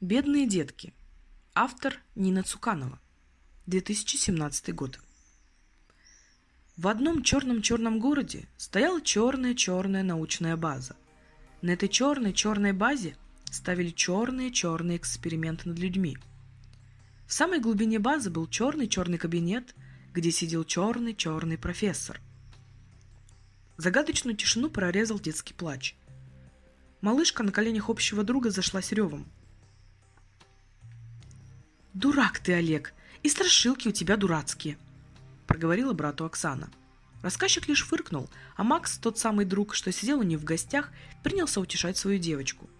Бедные детки. Автор Нина Цуканова. 2017 год. В одном черном-черном городе стояла черная-черная научная база. На этой черной-черной базе ставили черные-черные эксперименты над людьми. В самой глубине базы был черный-черный кабинет, где сидел черный-черный профессор. Загадочную тишину прорезал детский плач. Малышка на коленях общего друга зашлась ревом – «Дурак ты, Олег, и страшилки у тебя дурацкие», — проговорила брату Оксана. Рассказчик лишь фыркнул, а Макс, тот самый друг, что сидел у нее в гостях, принялся утешать свою девочку.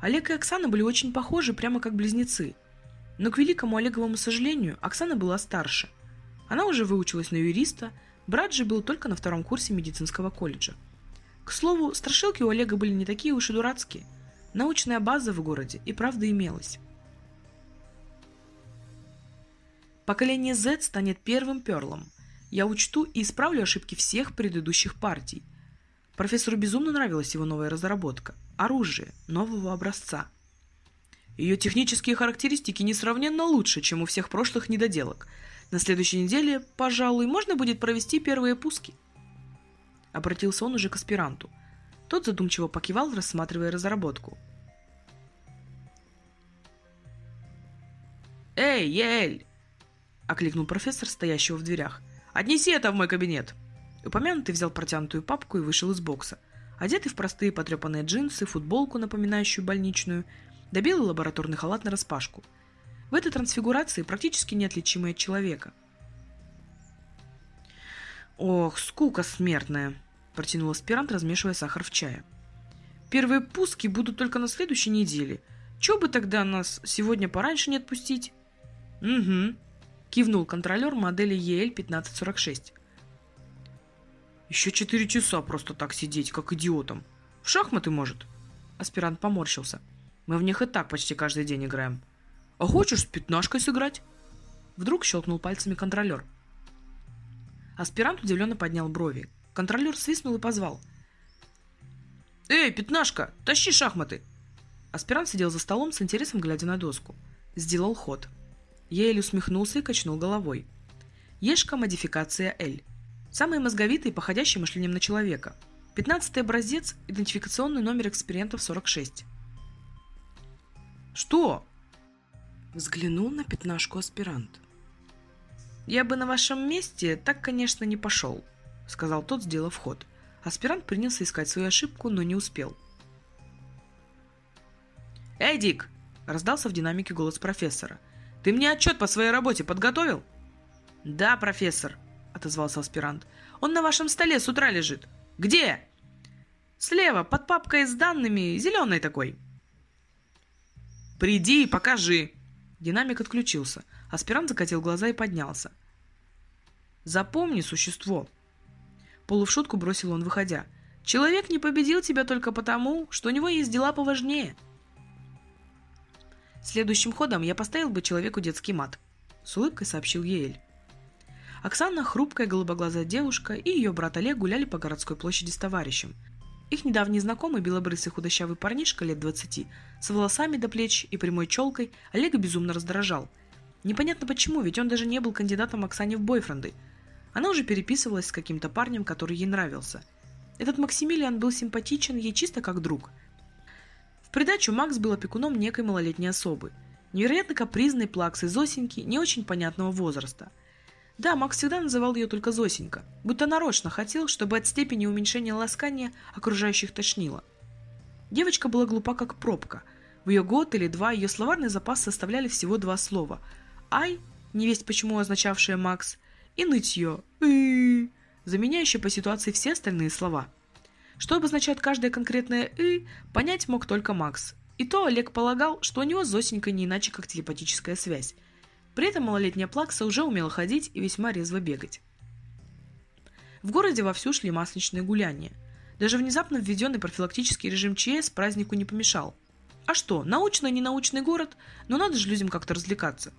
Олег и Оксана были очень похожи, прямо как близнецы. Но к великому Олеговому сожалению, Оксана была старше. Она уже выучилась на юриста, брат же был только на втором курсе медицинского колледжа. К слову, страшилки у Олега были не такие уж и дурацкие. Научная база в городе и правда имелась. Поколение Z станет первым перлом. Я учту и исправлю ошибки всех предыдущих партий. Профессору безумно нравилась его новая разработка – оружие нового образца. Ее технические характеристики несравненно лучше, чем у всех прошлых недоделок. На следующей неделе, пожалуй, можно будет провести первые пуски. Обратился он уже к аспиранту. Тот задумчиво покивал, рассматривая разработку. «Эй, Ель!» — окликнул профессор, стоящего в дверях. «Отнеси это в мой кабинет!» Упомянутый взял протянутую папку и вышел из бокса. Одетый в простые потрепанные джинсы, футболку, напоминающую больничную, да белый лабораторный халат нараспашку. В этой трансфигурации практически неотличимый от человека. «Ох, скука смертная!» – протянул аспирант, размешивая сахар в чае. «Первые пуски будут только на следующей неделе. Чего бы тогда нас сегодня пораньше не отпустить?» «Угу», Кивнул контролер модели EL1546. Еще четыре часа просто так сидеть, как идиотом. В шахматы, может? Аспирант поморщился. Мы в них и так почти каждый день играем. А хочешь с пятнашкой сыграть? Вдруг щелкнул пальцами контролер. Аспирант удивленно поднял брови. Контролер свистнул и позвал. «Эй, пятнашка, тащи шахматы!» Аспирант сидел за столом с интересом, глядя на доску. Сделал ход – Еле усмехнулся и качнул головой. Ешка – модификация L. Самый мозговитый, походящий мышлением на человека. Пятнадцатый образец – идентификационный номер экспериментов 46. «Что?» Взглянул на пятнашку аспирант. «Я бы на вашем месте так, конечно, не пошел», — сказал тот, сделав ход. Аспирант принялся искать свою ошибку, но не успел. «Эй, Дик!» — раздался в динамике голос профессора — ты мне отчет по своей работе подготовил? Да, профессор, отозвался аспирант. Он на вашем столе с утра лежит. Где? Слева, под папкой с данными, зеленой такой. Приди и покажи. Динамик отключился. Аспирант закатил глаза и поднялся. Запомни, существо. Полу в шутку бросил он, выходя. Человек не победил тебя только потому, что у него есть дела поважнее. Следующим ходом я поставил бы человеку детский мат. С улыбкой сообщил Еэль. Оксана, хрупкая голубоглазая девушка, и ее брат Олег гуляли по городской площади с товарищем. Их недавний знакомый, белобрысый худощавый парнишка лет двадцати, с волосами до плеч и прямой челкой, Олега безумно раздражал. Непонятно почему, ведь он даже не был кандидатом Оксане в бойфренды. Она уже переписывалась с каким-то парнем, который ей нравился. Этот Максимилиан был симпатичен ей чисто как друг – придачу Макс был опекуном некой малолетней особы. Невероятно капризной плаксы Зосеньки не очень понятного возраста. Да, Макс всегда называл ее только Зосенька, будто нарочно хотел, чтобы от степени уменьшения ласкания окружающих тошнило. Девочка была глупа как пробка. В ее год или два ее словарный запас составляли всего два слова. «Ай», невесть почему означавшее «Макс», и нытье «ы», заменяющее по ситуации все остальные слова – что обозначает каждое конкретное «и», понять мог только Макс. И то Олег полагал, что у него с Зосенькой не иначе, как телепатическая связь. При этом малолетняя Плакса уже умела ходить и весьма резво бегать. В городе вовсю шли масличные гуляния. Даже внезапно введенный профилактический режим ЧС празднику не помешал. А что, научный ненаучный город, но надо же людям как-то развлекаться.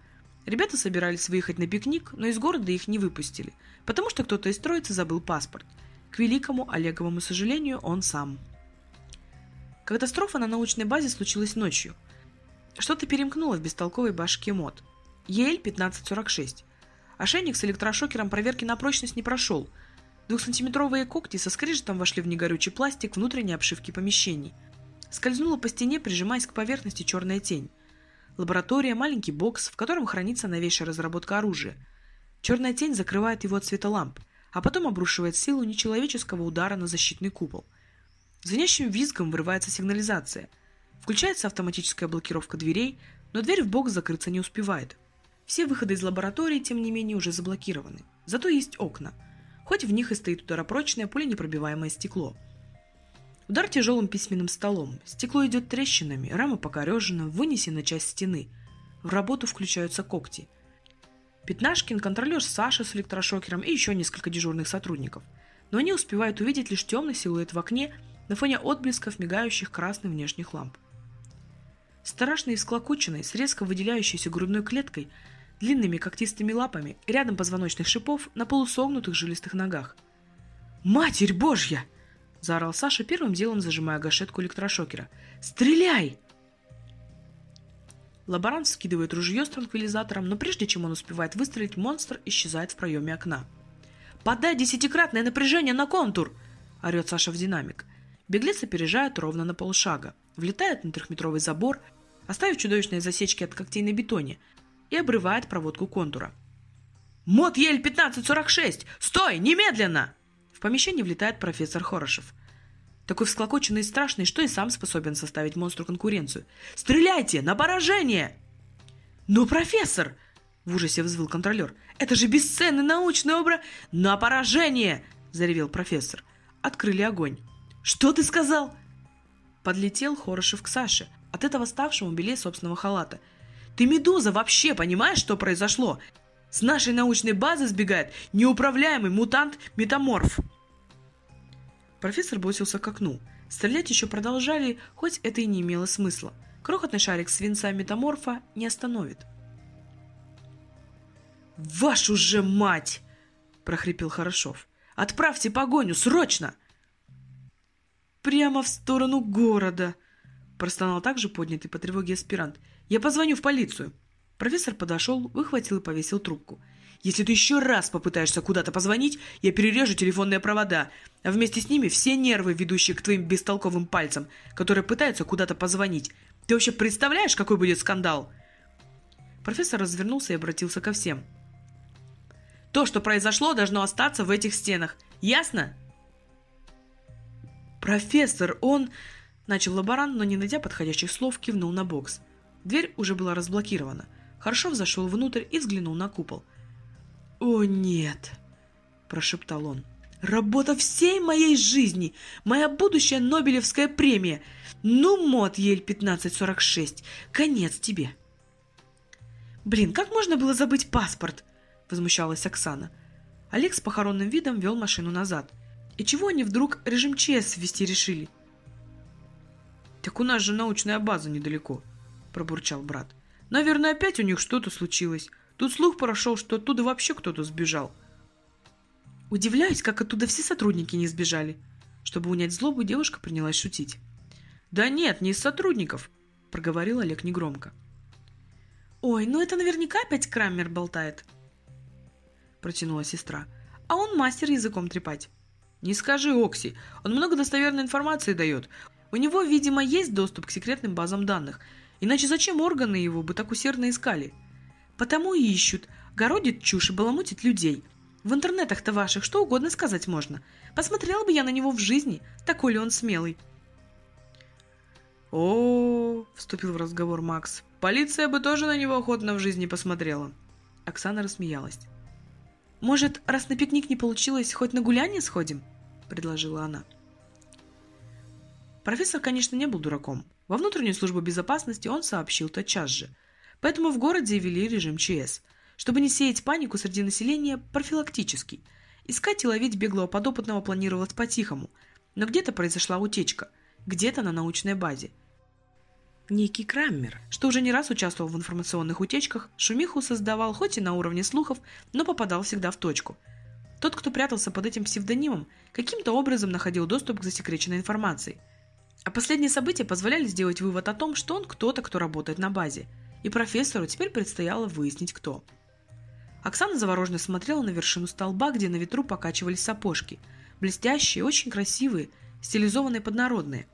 Ребята собирались выехать на пикник, но из города их не выпустили, потому что кто-то из троицы забыл паспорт – к великому Олеговому сожалению, он сам. Катастрофа на научной базе случилась ночью. Что-то перемкнуло в бестолковой башке мод. ЕЛ-1546. Ошейник с электрошокером проверки на прочность не прошел. Двухсантиметровые когти со скрежетом вошли в негорючий пластик внутренней обшивки помещений. Скользнула по стене, прижимаясь к поверхности черная тень. Лаборатория – маленький бокс, в котором хранится новейшая разработка оружия. Черная тень закрывает его от света ламп, а потом обрушивает силу нечеловеческого удара на защитный купол. Звенящим визгом вырывается сигнализация. Включается автоматическая блокировка дверей, но дверь в бокс закрыться не успевает. Все выходы из лаборатории, тем не менее, уже заблокированы. Зато есть окна. Хоть в них и стоит ударопрочное пуленепробиваемое стекло – Удар тяжелым письменным столом. Стекло идет трещинами, рама покорежена, вынесена часть стены. В работу включаются когти. Пятнашкин, контролер Саша с электрошокером и еще несколько дежурных сотрудников. Но они успевают увидеть лишь темный силуэт в окне на фоне отблесков мигающих красным внешних ламп. Страшный и всклокоченный, с резко выделяющейся грудной клеткой, длинными когтистыми лапами, рядом позвоночных шипов на полусогнутых жилистых ногах. «Матерь Божья!» заорал Саша, первым делом зажимая гашетку электрошокера. «Стреляй!» Лаборант скидывает ружье с транквилизатором, но прежде чем он успевает выстрелить, монстр исчезает в проеме окна. «Подай десятикратное напряжение на контур!» – орет Саша в динамик. Беглец опережает ровно на полшага, влетает на трехметровый забор, оставив чудовищные засечки от когтей на бетоне, и обрывает проводку контура. «Мод Ель-1546! Стой! Немедленно!» помещение влетает профессор Хорошев. Такой всклокоченный и страшный, что и сам способен составить монстру конкуренцию. «Стреляйте! На поражение!» «Но, профессор!» — в ужасе взвыл контролер. «Это же бесценный научный образ...» «На поражение!» — заревел профессор. Открыли огонь. «Что ты сказал?» Подлетел Хорошев к Саше, от этого ставшему белее собственного халата. «Ты медуза вообще понимаешь, что произошло? С нашей научной базы сбегает неуправляемый мутант-метаморф!» Профессор бросился к окну. Стрелять еще продолжали, хоть это и не имело смысла. Крохотный шарик свинца метаморфа не остановит. «Вашу же мать!» – прохрипел Хорошов. «Отправьте погоню, срочно!» «Прямо в сторону города!» – простонал также поднятый по тревоге аспирант. «Я позвоню в полицию!» Профессор подошел, выхватил и повесил трубку. Если ты еще раз попытаешься куда-то позвонить, я перережу телефонные провода, а вместе с ними все нервы, ведущие к твоим бестолковым пальцам, которые пытаются куда-то позвонить. Ты вообще представляешь, какой будет скандал?» Профессор развернулся и обратился ко всем. «То, что произошло, должно остаться в этих стенах. Ясно?» «Профессор, он...» Начал лаборант, но, не найдя подходящих слов, кивнул на бокс. Дверь уже была разблокирована. Хорошо зашел внутрь и взглянул на купол. «О, нет!» – прошептал он. «Работа всей моей жизни! Моя будущая Нобелевская премия! Ну, мод Ель-1546! Конец тебе!» «Блин, как можно было забыть паспорт?» – возмущалась Оксана. Олег с похоронным видом вел машину назад. И чего они вдруг режим ЧС ввести решили? «Так у нас же научная база недалеко», – пробурчал брат. «Наверное, опять у них что-то случилось. Тут слух прошел, что оттуда вообще кто-то сбежал. Удивляюсь, как оттуда все сотрудники не сбежали. Чтобы унять злобу, девушка принялась шутить. «Да нет, не из сотрудников», — проговорил Олег негромко. «Ой, ну это наверняка опять Крамер болтает», — протянула сестра. «А он мастер языком трепать». «Не скажи, Окси, он много достоверной информации дает. У него, видимо, есть доступ к секретным базам данных. Иначе зачем органы его бы так усердно искали?» Потому и ищут. Городит чушь и баламутит людей. В интернетах-то ваших что угодно сказать можно. Посмотрела бы я на него в жизни, такой ли он смелый. О, вступил в разговор Макс. Полиция бы тоже на него охотно в жизни посмотрела. Оксана рассмеялась. Может, раз на пикник не получилось, хоть на гуляние сходим? предложила она. Профессор, конечно, не был дураком. Во внутреннюю службу безопасности он сообщил тотчас же – Поэтому в городе ввели режим ЧС, чтобы не сеять панику среди населения профилактический. Искать и ловить беглого подопытного планировалось по-тихому, но где-то произошла утечка, где-то на научной базе. Некий Краммер, что уже не раз участвовал в информационных утечках, шумиху создавал хоть и на уровне слухов, но попадал всегда в точку. Тот, кто прятался под этим псевдонимом, каким-то образом находил доступ к засекреченной информации. А последние события позволяли сделать вывод о том, что он кто-то, кто работает на базе. И профессору теперь предстояло выяснить, кто. Оксана завороженно смотрела на вершину столба, где на ветру покачивались сапожки. Блестящие, очень красивые, стилизованные поднародные.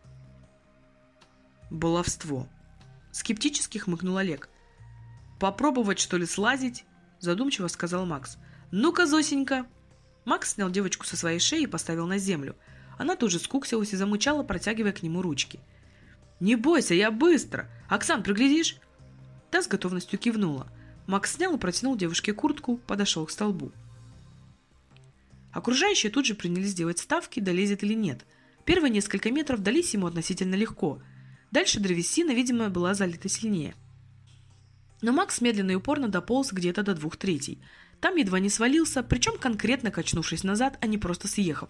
Баловство. Скептически хмыкнул Олег. «Попробовать, что ли, слазить?» Задумчиво сказал Макс. «Ну-ка, Зосенька!» Макс снял девочку со своей шеи и поставил на землю. Она тут же скуксилась и замучала, протягивая к нему ручки. «Не бойся, я быстро! Оксан, приглядишь?» Та с готовностью кивнула. Макс снял и протянул девушке куртку, подошел к столбу. Окружающие тут же принялись делать ставки, долезет или нет. Первые несколько метров дались ему относительно легко. Дальше древесина, видимо, была залита сильнее. Но Макс медленно и упорно дополз где-то до двух третей. Там едва не свалился, причем конкретно качнувшись назад, а не просто съехав.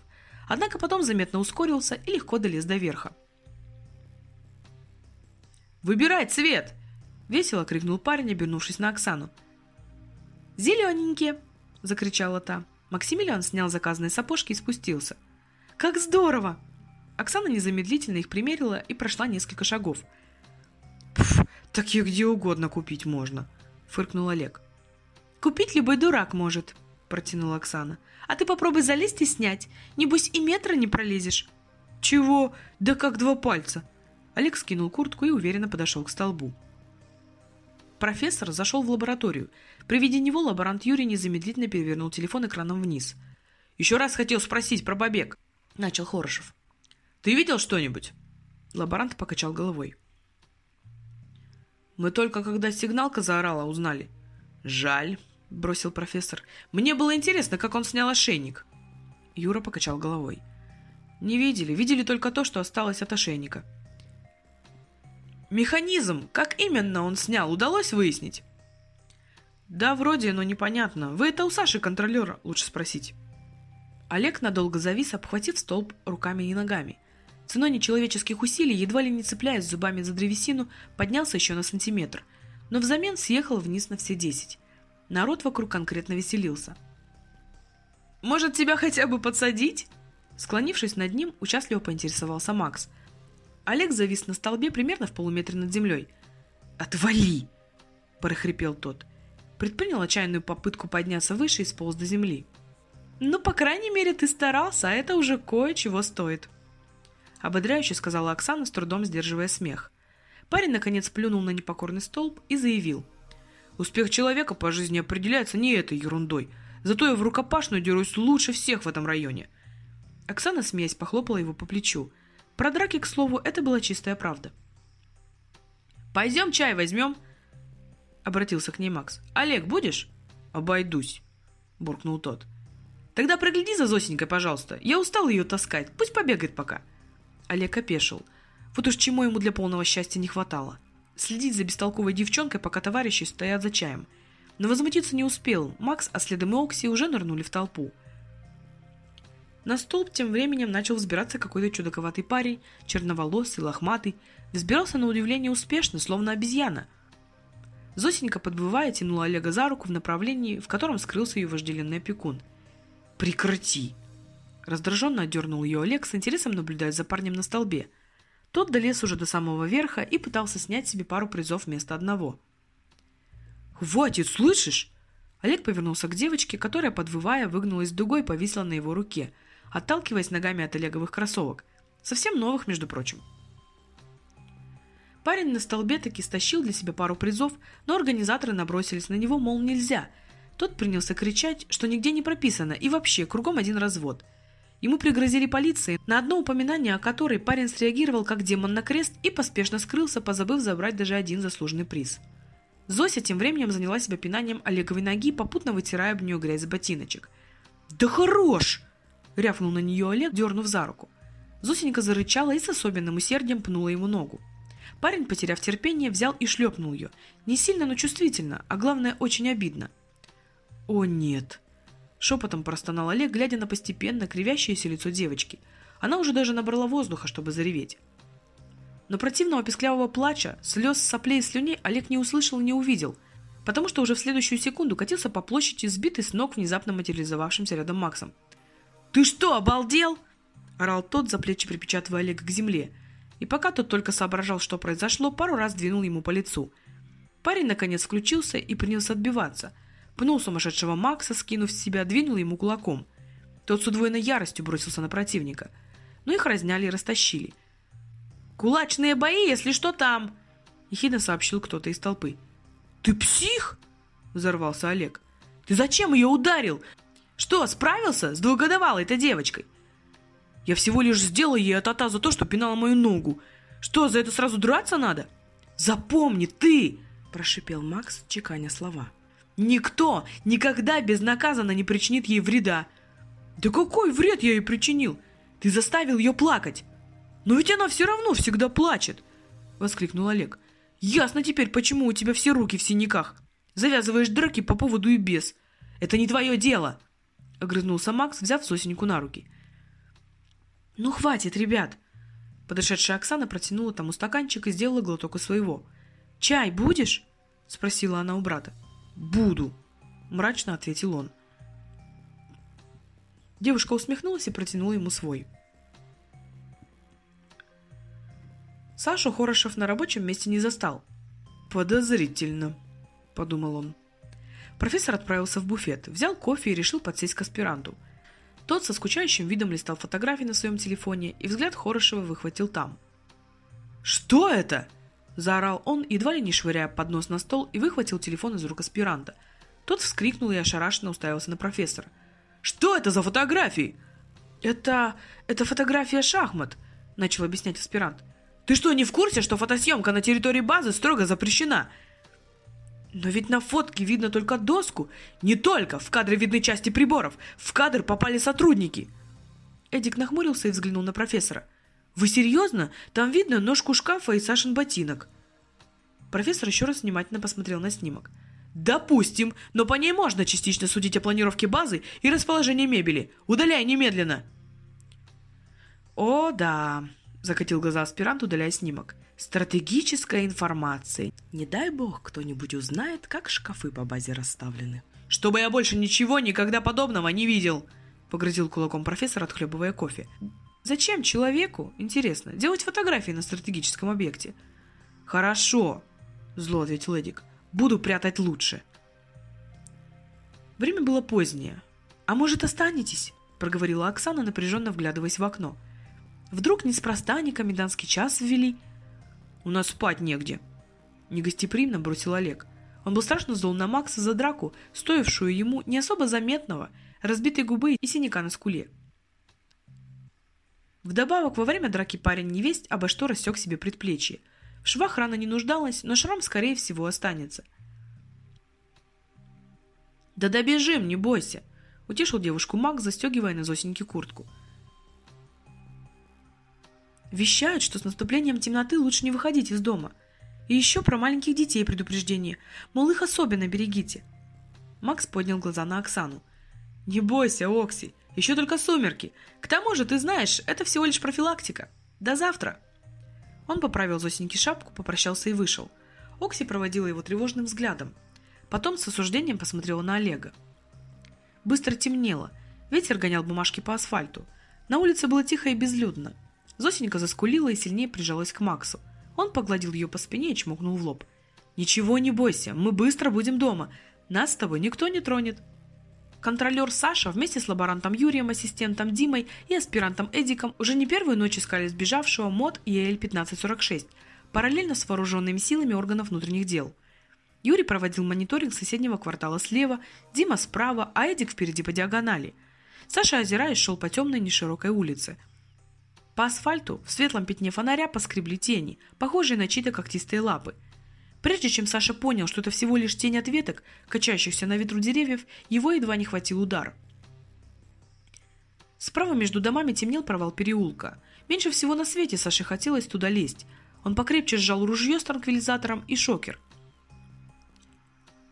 Однако потом заметно ускорился и легко долез до верха. «Выбирай цвет!» – весело крикнул парень, обернувшись на Оксану. «Зелененькие!» – закричала та. Максимилиан снял заказанные сапожки и спустился. «Как здорово!» Оксана незамедлительно их примерила и прошла несколько шагов. «Пф, так их где угодно купить можно», – фыркнул Олег. «Купить любой дурак может», – протянула Оксана. «А ты попробуй залезть и снять. Небось и метра не пролезешь». «Чего? Да как два пальца!» Олег скинул куртку и уверенно подошел к столбу. Профессор зашел в лабораторию. При виде него лаборант Юрий незамедлительно перевернул телефон экраном вниз. «Еще раз хотел спросить про побег», – начал Хорошев. «Ты видел что-нибудь?» Лаборант покачал головой. «Мы только когда сигналка заорала, узнали». «Жаль», – бросил профессор. «Мне было интересно, как он снял ошейник». Юра покачал головой. «Не видели. Видели только то, что осталось от ошейника». Механизм, как именно он снял, удалось выяснить? Да, вроде, но непонятно. Вы это у Саши контролера лучше спросить. Олег надолго завис, обхватив столб руками и ногами. Ценой нечеловеческих усилий, едва ли не цепляясь зубами за древесину, поднялся еще на сантиметр, но взамен съехал вниз на все десять. Народ вокруг конкретно веселился. «Может, тебя хотя бы подсадить?» Склонившись над ним, участливо поинтересовался Макс – Олег завис на столбе примерно в полуметре над землей. «Отвали!» – прохрипел тот. Предпринял отчаянную попытку подняться выше и сполз до земли. «Ну, по крайней мере, ты старался, а это уже кое-чего стоит», – ободряюще сказала Оксана, с трудом сдерживая смех. Парень, наконец, плюнул на непокорный столб и заявил. «Успех человека по жизни определяется не этой ерундой, зато я в рукопашную дерусь лучше всех в этом районе». Оксана, смеясь, похлопала его по плечу – про драки, к слову, это была чистая правда. «Пойдем чай возьмем?» Обратился к ней Макс. «Олег, будешь?» «Обойдусь», буркнул тот. «Тогда прогляди за Зосенькой, пожалуйста. Я устал ее таскать. Пусть побегает пока». Олег опешил. Вот уж чему ему для полного счастья не хватало. Следить за бестолковой девчонкой, пока товарищи стоят за чаем. Но возмутиться не успел. Макс, а следом и Окси уже нырнули в толпу. На столб тем временем начал взбираться какой-то чудаковатый парень, черноволосый, лохматый. Взбирался на удивление успешно, словно обезьяна. Зосенька, подбывая, тянула Олега за руку в направлении, в котором скрылся ее вожделенный опекун. «Прекрати!» Раздраженно отдернул ее Олег, с интересом наблюдая за парнем на столбе. Тот долез уже до самого верха и пытался снять себе пару призов вместо одного. «Хватит, слышишь?» Олег повернулся к девочке, которая, подвывая, выгнулась дугой и повисла на его руке – отталкиваясь ногами от Олеговых кроссовок. Совсем новых, между прочим. Парень на столбе таки стащил для себя пару призов, но организаторы набросились на него, мол, нельзя. Тот принялся кричать, что нигде не прописано и вообще кругом один развод. Ему пригрозили полиции, на одно упоминание о которой парень среагировал как демон на крест и поспешно скрылся, позабыв забрать даже один заслуженный приз. Зося тем временем заняла себя пинанием Олеговой ноги, попутно вытирая об нее грязь с ботиночек. «Да хорош!» Рявкнул на нее Олег, дернув за руку. Зосенька зарычала и с особенным усердием пнула ему ногу. Парень, потеряв терпение, взял и шлепнул ее. Не сильно, но чувствительно, а главное, очень обидно. «О, нет!» Шепотом простонал Олег, глядя на постепенно кривящееся лицо девочки. Она уже даже набрала воздуха, чтобы зареветь. Но противного песклявого плача, слез, соплей и слюней Олег не услышал и не увидел, потому что уже в следующую секунду катился по площади, сбитый с ног внезапно материализовавшимся рядом Максом. «Ты что, обалдел?» – орал тот, за плечи припечатывая Олега к земле. и пока тот только соображал, что произошло, пару раз двинул ему по лицу. Парень наконец включился и принялся отбиваться. Пнул сумасшедшего Макса, скинув с себя, двинул ему кулаком. Тот с удвоенной яростью бросился на противника. Но их разняли и растащили. «Кулачные бои, если что, там!» Ехидно сообщил кто-то из толпы. «Ты псих?» – взорвался Олег. «Ты зачем ее ударил? Что, справился с двухгодовалой-то девочкой?» «Я всего лишь сделал ей атата за то, что пинала мою ногу. Что, за это сразу драться надо?» «Запомни, ты!» – прошипел Макс, чеканя слова. «Никто никогда безнаказанно не причинит ей вреда!» «Да какой вред я ей причинил? Ты заставил ее плакать!» «Но ведь она все равно всегда плачет!» – воскликнул Олег. «Ясно теперь, почему у тебя все руки в синяках. Завязываешь драки по поводу и без. Это не твое дело!» — огрызнулся Макс, взяв Сосеньку на руки. «Ну, хватит, ребят!» Подошедшая Оксана протянула тому стаканчик и сделала глоток из своего. «Чай будешь?» — спросила она у брата. «Буду!» — мрачно ответил он. Девушка усмехнулась и протянула ему свой. Сашу Хорошев на рабочем месте не застал. «Подозрительно», — подумал он. Профессор отправился в буфет, взял кофе и решил подсесть к аспиранту. Тот со скучающим видом листал фотографии на своем телефоне, и взгляд Хорошева выхватил там. «Что это?» – заорал он, едва ли не швыряя поднос на стол, и выхватил телефон из рук аспиранта. Тот вскрикнул и ошарашенно уставился на профессора. «Что это за фотографии?» «Это... это фотография шахмат», – начал объяснять аспирант. «Ты что, не в курсе, что фотосъемка на территории базы строго запрещена?» Но ведь на фотке видно только доску. Не только, в кадре видны части приборов. В кадр попали сотрудники. Эдик нахмурился и взглянул на профессора. «Вы серьезно? Там видно ножку шкафа и Сашин ботинок». Профессор еще раз внимательно посмотрел на снимок. «Допустим, но по ней можно частично судить о планировке базы и расположении мебели. Удаляй немедленно!» «О, да!» – закатил глаза аспирант, удаляя снимок. Стратегическая информация. Не дай бог, кто-нибудь узнает, как шкафы по базе расставлены. Чтобы я больше ничего никогда подобного не видел, погрозил кулаком профессор, отхлебывая кофе. Зачем человеку, интересно, делать фотографии на стратегическом объекте? Хорошо, зло ответил Эдик. Буду прятать лучше. Время было позднее. А может, останетесь? проговорила Оксана, напряженно вглядываясь в окно. Вдруг неспроста они комендантский час ввели – у нас спать негде!» Негостеприимно бросил Олег. Он был страшно зол на Макса за драку, стоившую ему не особо заметного, разбитой губы и синяка на скуле. Вдобавок, во время драки парень невесть обо что рассек себе предплечье. В швах рана не нуждалась, но шрам, скорее всего, останется. «Да добежим, не бойся!» — утешил девушку Макс, застегивая на Зосеньке куртку. Вещают, что с наступлением темноты лучше не выходить из дома. И еще про маленьких детей предупреждение, мол, их особенно берегите. Макс поднял глаза на Оксану. «Не бойся, Окси, еще только сумерки. К тому же, ты знаешь, это всего лишь профилактика. До завтра!» Он поправил Зосеньке шапку, попрощался и вышел. Окси проводила его тревожным взглядом. Потом с осуждением посмотрела на Олега. Быстро темнело. Ветер гонял бумажки по асфальту. На улице было тихо и безлюдно. Зосенька заскулила и сильнее прижалась к Максу. Он погладил ее по спине и чмокнул в лоб. «Ничего не бойся, мы быстро будем дома. Нас с тобой никто не тронет». Контролер Саша вместе с лаборантом Юрием, ассистентом Димой и аспирантом Эдиком уже не первую ночь искали сбежавшего МОД ЕЛ-1546, параллельно с вооруженными силами органов внутренних дел. Юрий проводил мониторинг соседнего квартала слева, Дима справа, а Эдик впереди по диагонали. Саша, озираясь, шел по темной неширокой улице – по асфальту в светлом пятне фонаря поскребли тени, похожие на чьи-то когтистые лапы. Прежде чем Саша понял, что это всего лишь тень от веток, качающихся на ветру деревьев, его едва не хватил удар. Справа между домами темнел провал переулка. Меньше всего на свете Саше хотелось туда лезть. Он покрепче сжал ружье с транквилизатором и шокер.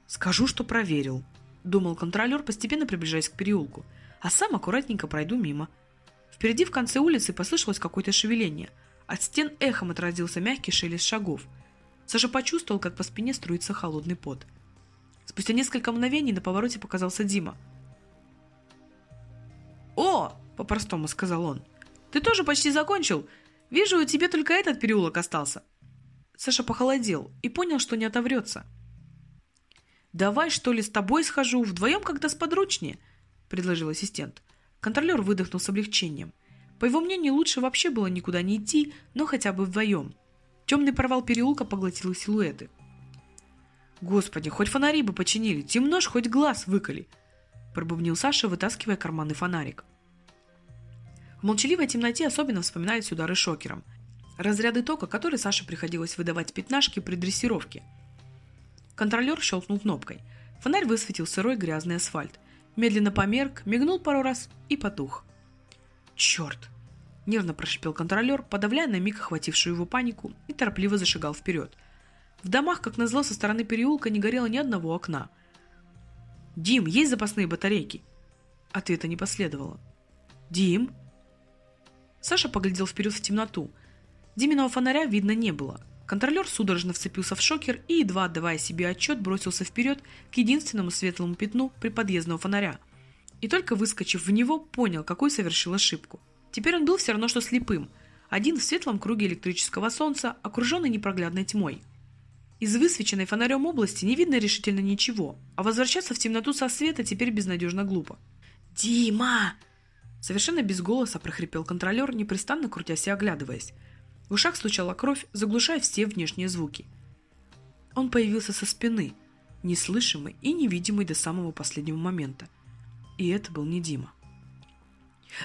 «Скажу, что проверил», — думал контролер, постепенно приближаясь к переулку. «А сам аккуратненько пройду мимо». Впереди в конце улицы послышалось какое-то шевеление. От стен эхом отразился мягкий шелест шагов. Саша почувствовал, как по спине струится холодный пот. Спустя несколько мгновений на повороте показался Дима. «О!» – по-простому сказал он. «Ты тоже почти закончил? Вижу, у тебя только этот переулок остался». Саша похолодел и понял, что не отоврется. «Давай, что ли, с тобой схожу, вдвоем как-то сподручнее», — предложил ассистент. Контролер выдохнул с облегчением. По его мнению, лучше вообще было никуда не идти, но хотя бы вдвоем. Темный провал переулка поглотил силуэты. «Господи, хоть фонари бы починили, темно ж, хоть глаз выколи!» пробубнил Саша, вытаскивая карманный фонарик. В молчаливой темноте особенно вспоминались удары шокером. Разряды тока, которые Саше приходилось выдавать пятнашки при дрессировке. Контролер щелкнул кнопкой. Фонарь высветил сырой грязный асфальт. Медленно померк, мигнул пару раз и потух. «Черт!» – нервно прошипел контролер, подавляя на миг охватившую его панику, и торопливо зашагал вперед. В домах, как назло, со стороны переулка не горело ни одного окна. «Дим, есть запасные батарейки?» Ответа не последовало. «Дим?» Саша поглядел вперед в темноту. Диминого фонаря видно не было. Контролер судорожно вцепился в шокер и, едва отдавая себе отчет, бросился вперед к единственному светлому пятну при подъездного фонаря. И только выскочив в него, понял, какую совершил ошибку. Теперь он был все равно, что слепым. Один в светлом круге электрического солнца, окруженный непроглядной тьмой. Из высвеченной фонарем области не видно решительно ничего, а возвращаться в темноту со света теперь безнадежно глупо. «Дима!» Совершенно без голоса прохрипел контролер, непрестанно крутясь и оглядываясь. В ушах стучала кровь, заглушая все внешние звуки. Он появился со спины, неслышимый и невидимый до самого последнего момента. И это был не Дима.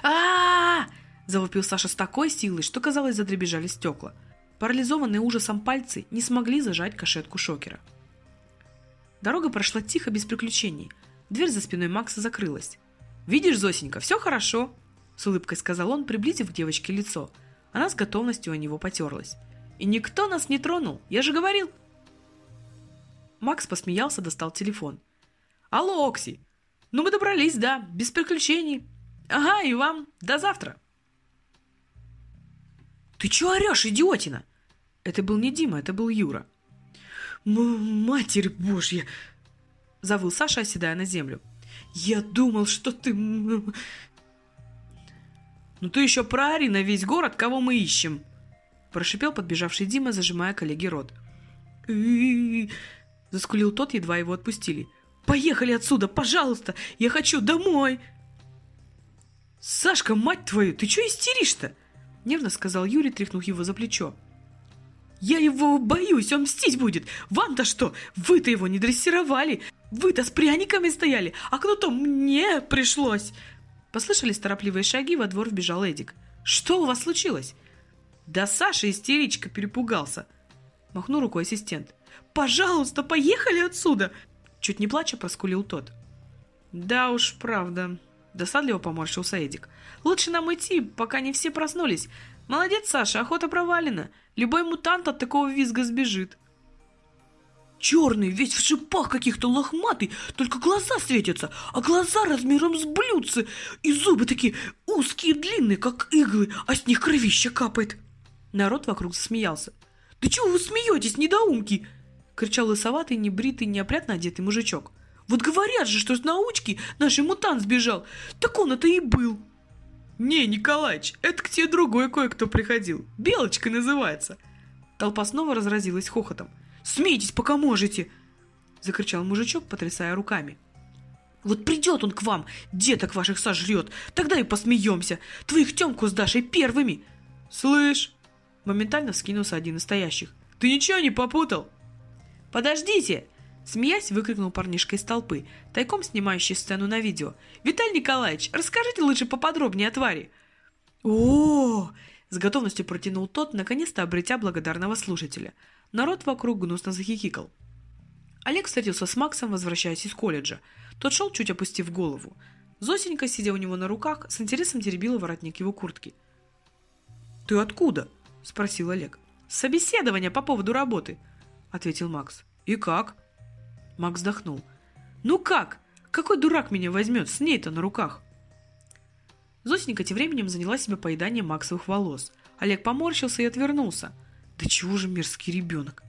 а, завопил Саша с такой силой, что, казалось, задребежали стекла. Парализованные ужасом пальцы не смогли зажать кашетку шокера. Дорога прошла тихо, без приключений. Дверь за спиной Макса закрылась. «Видишь, Зосенька, все хорошо», — с улыбкой сказал он, приблизив к девочке лицо — она с готовностью о него потерлась. «И никто нас не тронул, я же говорил!» Макс посмеялся, достал телефон. «Алло, Окси! Ну мы добрались, да, без приключений. Ага, и вам до завтра!» «Ты чего орешь, идиотина?» Это был не Дима, это был Юра. М «Матерь Божья!» Завыл Саша, оседая на землю. «Я думал, что ты... «Ну ты еще проори на весь город, кого мы ищем!» Прошипел подбежавший Дима, зажимая коллеге рот. Заскулил тот, едва его отпустили. «Поехали отсюда, пожалуйста! Я хочу домой!» «Сашка, мать твою, ты что истеришь-то?» Нервно сказал Юрий, тряхнув его за плечо. «Я его боюсь, он мстить будет! Вам-то что? Вы-то его не дрессировали! Вы-то с пряниками стояли, а кто-то мне пришлось!» Послышались торопливые шаги, во двор вбежал Эдик. «Что у вас случилось?» «Да Саша истеричка перепугался!» Махнул рукой ассистент. «Пожалуйста, поехали отсюда!» Чуть не плача проскулил тот. «Да уж, правда», — досадливо поморщился Эдик. «Лучше нам идти, пока не все проснулись. Молодец, Саша, охота провалена. Любой мутант от такого визга сбежит». Черный, весь в шипах каких-то лохматый, только глаза светятся, а глаза размером с блюдце, и зубы такие узкие, длинные, как иглы, а с них кровища капает. Народ вокруг засмеялся. «Да чего вы смеетесь, недоумки?» — кричал лысоватый, небритый, неопрятно одетый мужичок. «Вот говорят же, что с научки наш мутант сбежал, так он это и был!» «Не, Николаич, это к тебе другой кое-кто приходил. Белочка называется!» Толпа снова разразилась хохотом. Смейтесь, пока можете!» Закричал мужичок, потрясая руками. «Вот придет он к вам, деток ваших сожрет, тогда и посмеемся. Твоих Темку с Дашей первыми!» «Слышь!» Моментально вскинулся один из стоящих. «Ты ничего не попутал?» «Подождите!» Смеясь, выкрикнул парнишка из толпы, тайком снимающий сцену на видео. «Виталий Николаевич, расскажите лучше поподробнее о твари!» о, -о, -о С готовностью протянул тот, наконец-то обретя благодарного слушателя. Народ вокруг гнусно захихикал. Олег встретился с Максом, возвращаясь из колледжа. Тот шел, чуть опустив голову. Зосенька, сидя у него на руках, с интересом теребила воротник его куртки. «Ты откуда?» – спросил Олег. «Собеседование по поводу работы», – ответил Макс. «И как?» Макс вздохнул. «Ну как? Какой дурак меня возьмет с ней-то на руках?» Зосенька тем временем заняла себя поеданием Максовых волос. Олег поморщился и отвернулся – да чего же мерзкий ребенок?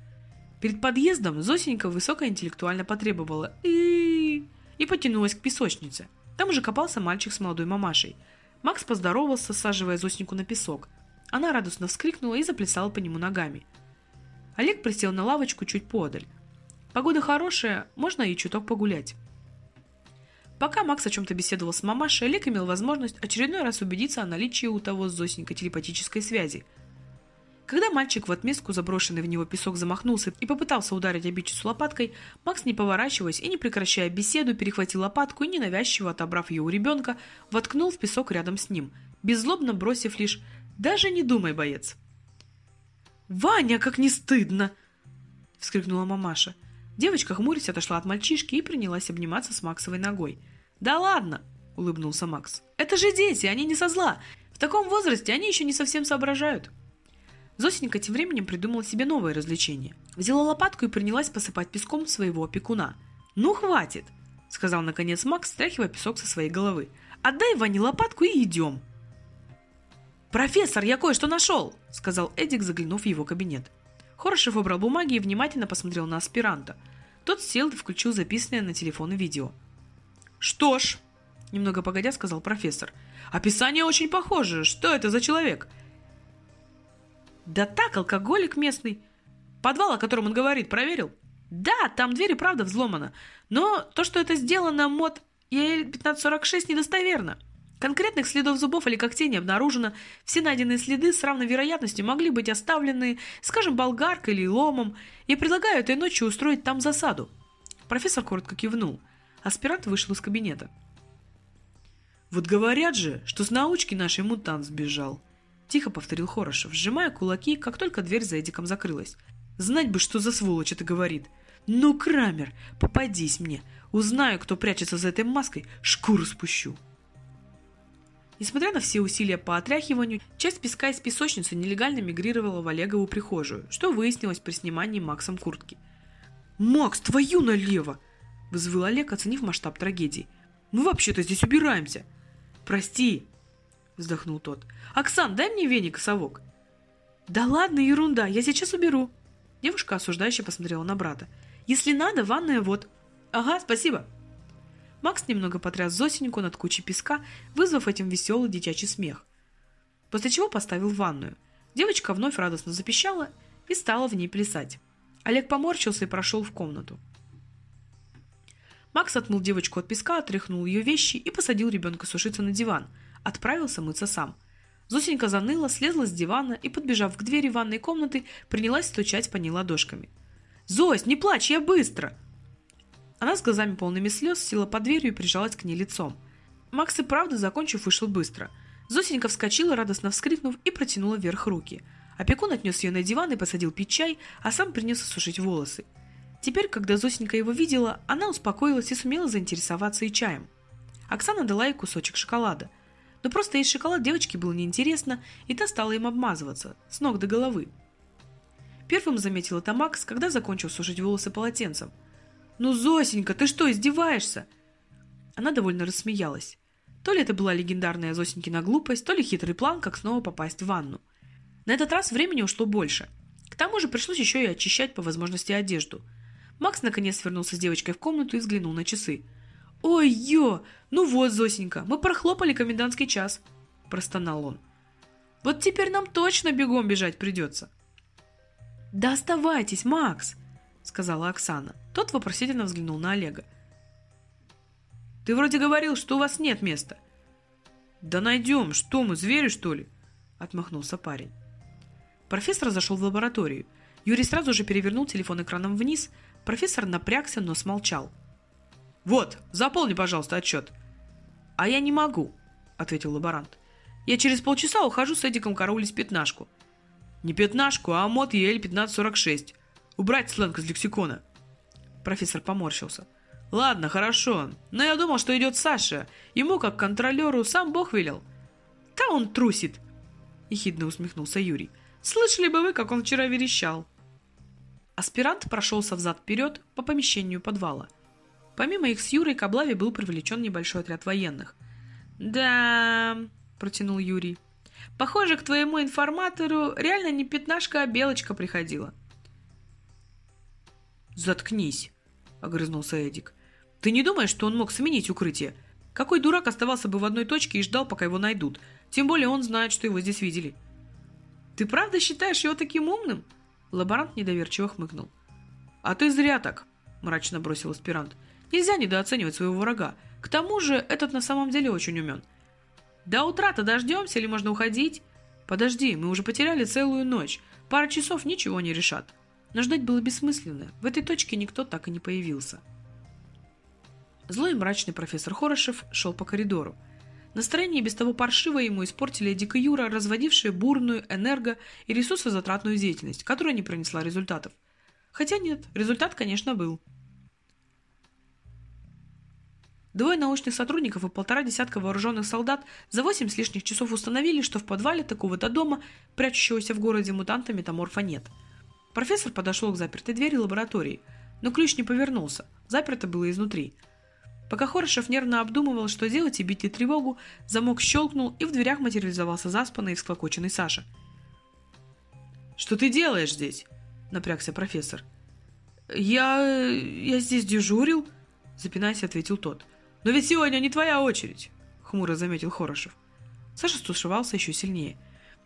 Перед подъездом Зосенька высокоинтеллектуально потребовала и и потянулась к песочнице. Там уже копался мальчик с молодой мамашей. Макс поздоровался, саживая Зосеньку на песок. Она радостно вскрикнула и заплясала по нему ногами. Олег присел на лавочку чуть подаль. Погода хорошая, можно и чуток погулять. Пока Макс о чем-то беседовал с мамашей, Олег имел возможность очередной раз убедиться о наличии у того с Зосенькой телепатической связи. Когда мальчик в отместку заброшенный в него песок замахнулся и попытался ударить обидчицу лопаткой, Макс, не поворачиваясь и не прекращая беседу, перехватил лопатку и, ненавязчиво отобрав ее у ребенка, воткнул в песок рядом с ним, беззлобно бросив лишь «Даже не думай, боец!» «Ваня, как не стыдно!» — вскрикнула мамаша. Девочка, хмурясь, отошла от мальчишки и принялась обниматься с Максовой ногой. «Да ладно!» — улыбнулся Макс. «Это же дети, они не со зла. В таком возрасте они еще не совсем соображают». Зосенька тем временем придумала себе новое развлечение. Взяла лопатку и принялась посыпать песком своего опекуна. «Ну, хватит!» — сказал наконец Макс, стряхивая песок со своей головы. «Отдай Ване лопатку и идем!» «Профессор, я кое-что нашел!» — сказал Эдик, заглянув в его кабинет. Хорошев выбрал бумаги и внимательно посмотрел на аспиранта. Тот сел и включил записанное на телефон видео. «Что ж», — немного погодя сказал профессор, — «описание очень похоже. Что это за человек?» «Да так, алкоголик местный. Подвал, о котором он говорит, проверил?» «Да, там дверь и правда взломана. Но то, что это сделано мод ЕЛ-1546, недостоверно. Конкретных следов зубов или когтей не обнаружено. Все найденные следы с равной вероятностью могли быть оставлены, скажем, болгаркой или ломом. Я предлагаю этой ночью устроить там засаду». Профессор коротко кивнул. Аспирант вышел из кабинета. «Вот говорят же, что с научки нашей мутант сбежал», — тихо повторил Хорошев, сжимая кулаки, как только дверь за Эдиком закрылась. «Знать бы, что за сволочь это говорит. Ну, Крамер, попадись мне. Узнаю, кто прячется за этой маской, шкуру спущу». Несмотря на все усилия по отряхиванию, часть песка из песочницы нелегально мигрировала в Олегову прихожую, что выяснилось при снимании Максом куртки. «Макс, твою налево!» – взвыл Олег, оценив масштаб трагедии. «Мы вообще-то здесь убираемся!» «Прости!» – вздохнул тот. «Оксан, дай мне веник и совок!» «Да ладно, ерунда, я сейчас уберу!» Девушка осуждающе посмотрела на брата. «Если надо, ванная вот!» «Ага, спасибо!» Макс немного потряс Зосеньку над кучей песка, вызвав этим веселый детячий смех. После чего поставил ванную. Девочка вновь радостно запищала и стала в ней плясать. Олег поморщился и прошел в комнату. Макс отмыл девочку от песка, отряхнул ее вещи и посадил ребенка сушиться на диван. Отправился мыться сам. Зосенька заныла, слезла с дивана и, подбежав к двери ванной комнаты, принялась стучать по ней ладошками. «Зось, не плачь, я быстро!» Она с глазами полными слез села под дверью и прижалась к ней лицом. Макс и правда, закончив, вышел быстро. Зосенька вскочила, радостно вскрикнув, и протянула вверх руки. Опекун отнес ее на диван и посадил пить чай, а сам принес сушить волосы. Теперь, когда Зосенька его видела, она успокоилась и сумела заинтересоваться и чаем. Оксана дала ей кусочек шоколада. Но просто есть шоколад девочке было неинтересно, и та стала им обмазываться, с ног до головы. Первым заметил это Макс, когда закончил сушить волосы полотенцем – «Ну, Зосенька, ты что, издеваешься?» Она довольно рассмеялась. То ли это была легендарная Зосенькина глупость, то ли хитрый план, как снова попасть в ванну. На этот раз времени ушло больше. К тому же пришлось еще и очищать по возможности одежду. Макс наконец вернулся с девочкой в комнату и взглянул на часы. «Ой-ё! Ну вот, Зосенька, мы прохлопали комендантский час!» – простонал он. «Вот теперь нам точно бегом бежать придется!» «Да оставайтесь, Макс!» – сказала Оксана. Тот вопросительно взглянул на Олега. «Ты вроде говорил, что у вас нет места». «Да найдем. Что мы, звери, что ли?» – отмахнулся парень. Профессор зашел в лабораторию. Юрий сразу же перевернул телефон экраном вниз. Профессор напрягся, но смолчал. «Вот, заполни, пожалуйста, отчет». «А я не могу», – ответил лаборант. «Я через полчаса ухожу с Эдиком караулить пятнашку». «Не пятнашку, а мод ЕЛ-1546. Убрать сленг из лексикона». Профессор поморщился. «Ладно, хорошо. Но я думал, что идет Саша. Ему, как контролеру, сам Бог велел». «Да он трусит!» – ехидно усмехнулся Юрий. «Слышали бы вы, как он вчера верещал!» Аспирант прошелся взад-вперед по помещению подвала. Помимо их с Юрой к облаве был привлечен небольшой отряд военных. «Да...» – протянул Юрий. «Похоже, к твоему информатору реально не пятнашка, а белочка приходила». «Заткнись!» огрызнулся Эдик. «Ты не думаешь, что он мог сменить укрытие? Какой дурак оставался бы в одной точке и ждал, пока его найдут? Тем более он знает, что его здесь видели». Ты правда считаешь его таким умным?» Лаборант недоверчиво хмыкнул. «А ты зря так», – мрачно бросил аспирант. «Нельзя недооценивать своего врага. К тому же этот на самом деле очень умен». «До утра-то дождемся или можно уходить?» «Подожди, мы уже потеряли целую ночь. Пара часов ничего не решат». Но ждать было бессмысленно. В этой точке никто так и не появился. Злой и мрачный профессор Хорошев шел по коридору. Настроение без того паршиво ему испортили Дика Юра, разводившая бурную, энерго- и ресурсозатратную деятельность, которая не принесла результатов. Хотя нет, результат, конечно, был. Двое научных сотрудников и полтора десятка вооруженных солдат за восемь с лишних часов установили, что в подвале такого-то дома, прячущегося в городе мутанта метаморфа, нет. Профессор подошел к запертой двери лаборатории, но ключ не повернулся, заперто было изнутри – Пока Хорошев нервно обдумывал, что делать и бить ли тревогу, замок щелкнул, и в дверях материализовался заспанный и всклокоченный Саша. «Что ты делаешь здесь?» – напрягся профессор. «Я... я здесь дежурил», – запинаясь, ответил тот. «Но ведь сегодня не твоя очередь», – хмуро заметил Хорошев. Саша стушевался еще сильнее.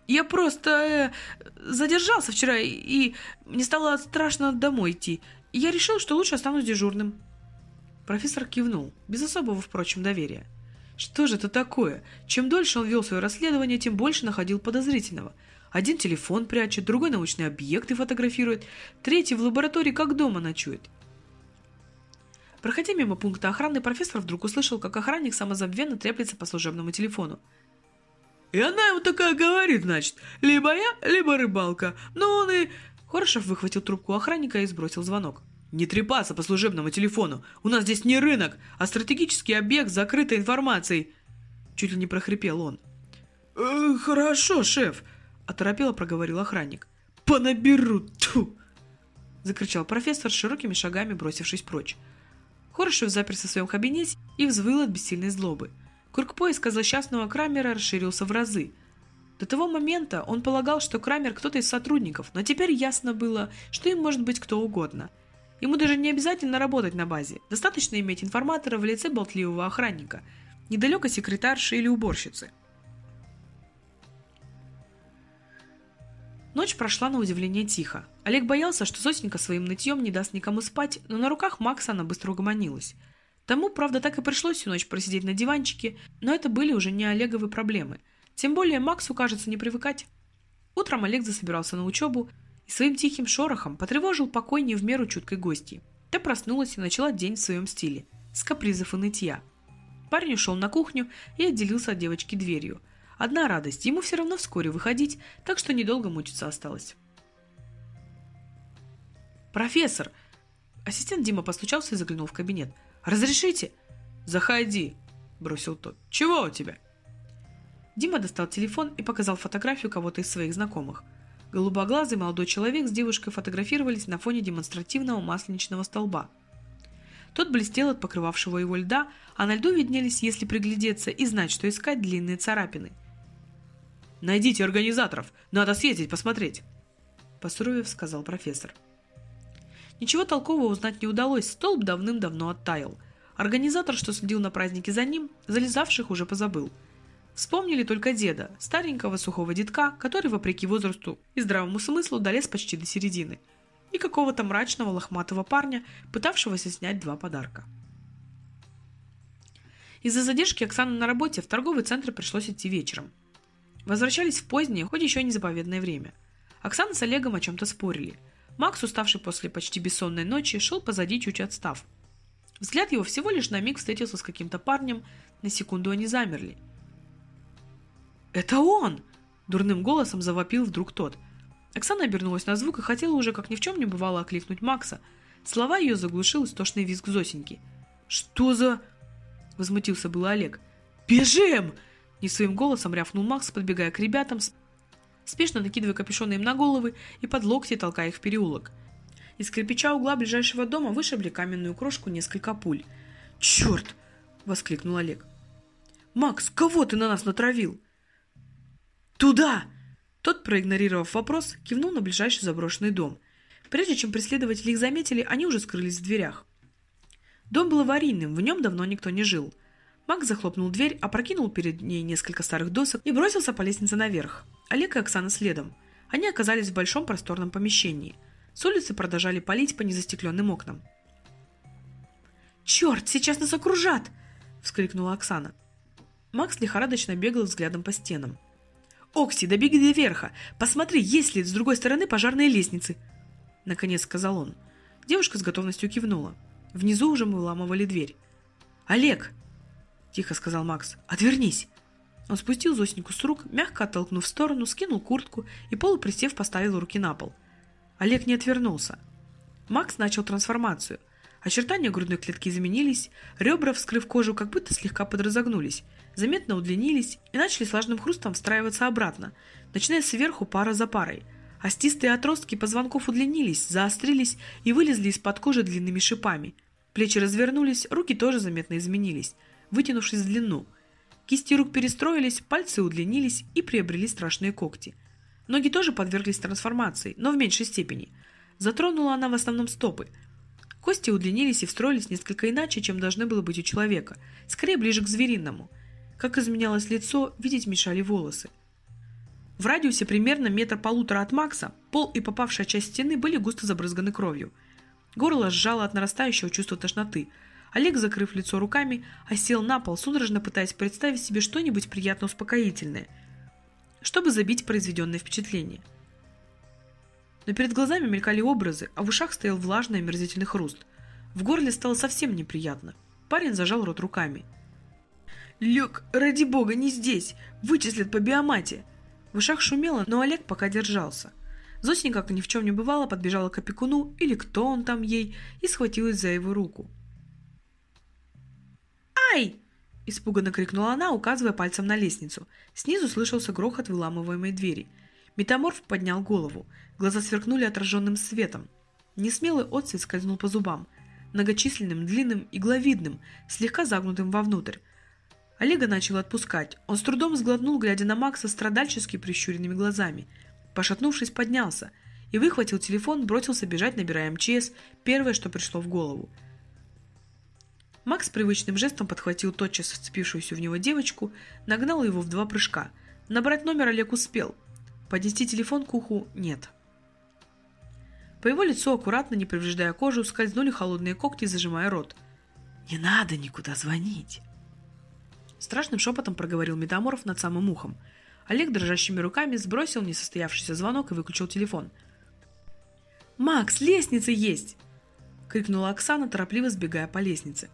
«Я просто... Э, задержался вчера, и мне стало страшно домой идти. Я решил, что лучше останусь дежурным». Профессор кивнул, без особого, впрочем, доверия. Что же это такое? Чем дольше он вел свое расследование, тем больше находил подозрительного. Один телефон прячет, другой научные объекты фотографирует, третий в лаборатории как дома ночует. Проходя мимо пункта охраны, профессор вдруг услышал, как охранник самозабвенно треплется по служебному телефону. «И она ему такая говорит, значит, либо я, либо рыбалка. Ну он и...» Хорошев выхватил трубку охранника и сбросил звонок. Не трепаться по служебному телефону. У нас здесь не рынок, а стратегический объект закрытой информацией. Чуть ли не прохрипел он. «Э, «Хорошо, шеф», — оторопело проговорил охранник. «Понаберу, тьфу!» — закричал профессор, широкими шагами бросившись прочь. Хорошев заперся в своем кабинете и взвыл от бессильной злобы. Круг поиска злосчастного Крамера расширился в разы. До того момента он полагал, что Крамер кто-то из сотрудников, но теперь ясно было, что им может быть кто угодно — Ему даже не обязательно работать на базе. Достаточно иметь информатора в лице болтливого охранника, недалеко секретарши или уборщицы. Ночь прошла на удивление тихо. Олег боялся, что Сосенька своим нытьем не даст никому спать, но на руках Макса она быстро угомонилась. Тому, правда, так и пришлось всю ночь просидеть на диванчике, но это были уже не Олеговы проблемы. Тем более Максу, кажется, не привыкать. Утром Олег засобирался на учебу, и своим тихим шорохом потревожил покой не в меру чуткой гости. Та проснулась и начала день в своем стиле, с капризов и нытья. Парень ушел на кухню и отделился от девочки дверью. Одна радость, ему все равно вскоре выходить, так что недолго мучиться осталось. «Профессор!» Ассистент Дима постучался и заглянул в кабинет. «Разрешите?» «Заходи!» – бросил тот. «Чего у тебя?» Дима достал телефон и показал фотографию кого-то из своих знакомых – Голубоглазый молодой человек с девушкой фотографировались на фоне демонстративного масленичного столба. Тот блестел от покрывавшего его льда, а на льду виднелись, если приглядеться и знать, что искать, длинные царапины. «Найдите организаторов! Надо съездить посмотреть!» Посуровев сказал профессор. Ничего толкового узнать не удалось, столб давным-давно оттаял. Организатор, что следил на празднике за ним, залезавших уже позабыл – Вспомнили только деда, старенького сухого детка, который, вопреки возрасту и здравому смыслу, долез почти до середины, и какого-то мрачного лохматого парня, пытавшегося снять два подарка. Из-за задержки Оксаны на работе в торговый центр пришлось идти вечером. Возвращались в позднее, хоть еще не заповедное время. Оксана с Олегом о чем-то спорили. Макс, уставший после почти бессонной ночи, шел позади, чуть отстав. Взгляд его всего лишь на миг встретился с каким-то парнем, на секунду они замерли – «Это он!» – дурным голосом завопил вдруг тот. Оксана обернулась на звук и хотела уже, как ни в чем не бывало, окликнуть Макса. Слова ее заглушил истошный визг Зосеньки. «Что за...» – возмутился было Олег. «Бежим!» – не своим голосом рявкнул Макс, подбегая к ребятам, спешно накидывая капюшоны им на головы и под локти толкая их в переулок. Из кирпича угла ближайшего дома вышибли каменную крошку несколько пуль. «Черт!» – воскликнул Олег. «Макс, кого ты на нас натравил?» «Туда!» Тот, проигнорировав вопрос, кивнул на ближайший заброшенный дом. Прежде чем преследователи их заметили, они уже скрылись в дверях. Дом был аварийным, в нем давно никто не жил. Макс захлопнул дверь, опрокинул перед ней несколько старых досок и бросился по лестнице наверх. Олег и Оксана следом. Они оказались в большом просторном помещении. С улицы продолжали палить по незастекленным окнам. «Черт, сейчас нас окружат!» – вскрикнула Оксана. Макс лихорадочно бегал взглядом по стенам. «Окси, добеги до верха! Посмотри, есть ли с другой стороны пожарные лестницы!» Наконец сказал он. Девушка с готовностью кивнула. Внизу уже выламывали дверь. «Олег!» – тихо сказал Макс. «Отвернись!» Он спустил Зосеньку с рук, мягко оттолкнув в сторону, скинул куртку и полупристев поставил руки на пол. Олег не отвернулся. Макс начал трансформацию. Очертания грудной клетки изменились, ребра, вскрыв кожу, как будто слегка подразогнулись, заметно удлинились и начали с влажным хрустом встраиваться обратно, начиная сверху пара за парой. Остистые отростки позвонков удлинились, заострились и вылезли из-под кожи длинными шипами. Плечи развернулись, руки тоже заметно изменились, вытянувшись в длину – Кисти рук перестроились, пальцы удлинились и приобрели страшные когти. Ноги тоже подверглись трансформации, но в меньшей степени. Затронула она в основном стопы. Кости удлинились и встроились несколько иначе, чем должны было быть у человека, скорее ближе к звериному. Как изменялось лицо, видеть мешали волосы. В радиусе примерно метр-полутора от Макса пол и попавшая часть стены были густо забрызганы кровью. Горло сжало от нарастающего чувства тошноты – Олег, закрыв лицо руками, осел на пол, судорожно пытаясь представить себе что-нибудь приятно успокоительное, чтобы забить произведенное впечатление. Но перед глазами мелькали образы, а в ушах стоял влажный омерзительный хруст. В горле стало совсем неприятно. Парень зажал рот руками. «Люк, ради бога, не здесь! Вычислят по биомате!» В ушах шумело, но Олег пока держался. Зосенька, как ни в чем не бывало, подбежала к опекуну, или кто он там ей, и схватилась за его руку. «Ай!» – испуганно крикнула она, указывая пальцем на лестницу. Снизу слышался грохот выламываемой двери. Метаморф поднял голову. Глаза сверкнули отраженным светом. Несмелый отцвет скользнул по зубам. Многочисленным, длинным, игловидным, слегка загнутым вовнутрь. Олега начал отпускать. Он с трудом сглотнул, глядя на Макса страдальчески прищуренными глазами. Пошатнувшись, поднялся и выхватил телефон, бросился бежать, набирая МЧС, первое, что пришло в голову – Макс привычным жестом подхватил тотчас вцепившуюся в него девочку, нагнал его в два прыжка. Набрать номер Олег успел. Поднести телефон к уху нет. По его лицу, аккуратно, не повреждая кожу, скользнули холодные когти, зажимая рот. «Не надо никуда звонить!» Страшным шепотом проговорил Метаморф над самым ухом. Олег дрожащими руками сбросил несостоявшийся звонок и выключил телефон. «Макс, лестница есть!» — крикнула Оксана, торопливо сбегая по лестнице.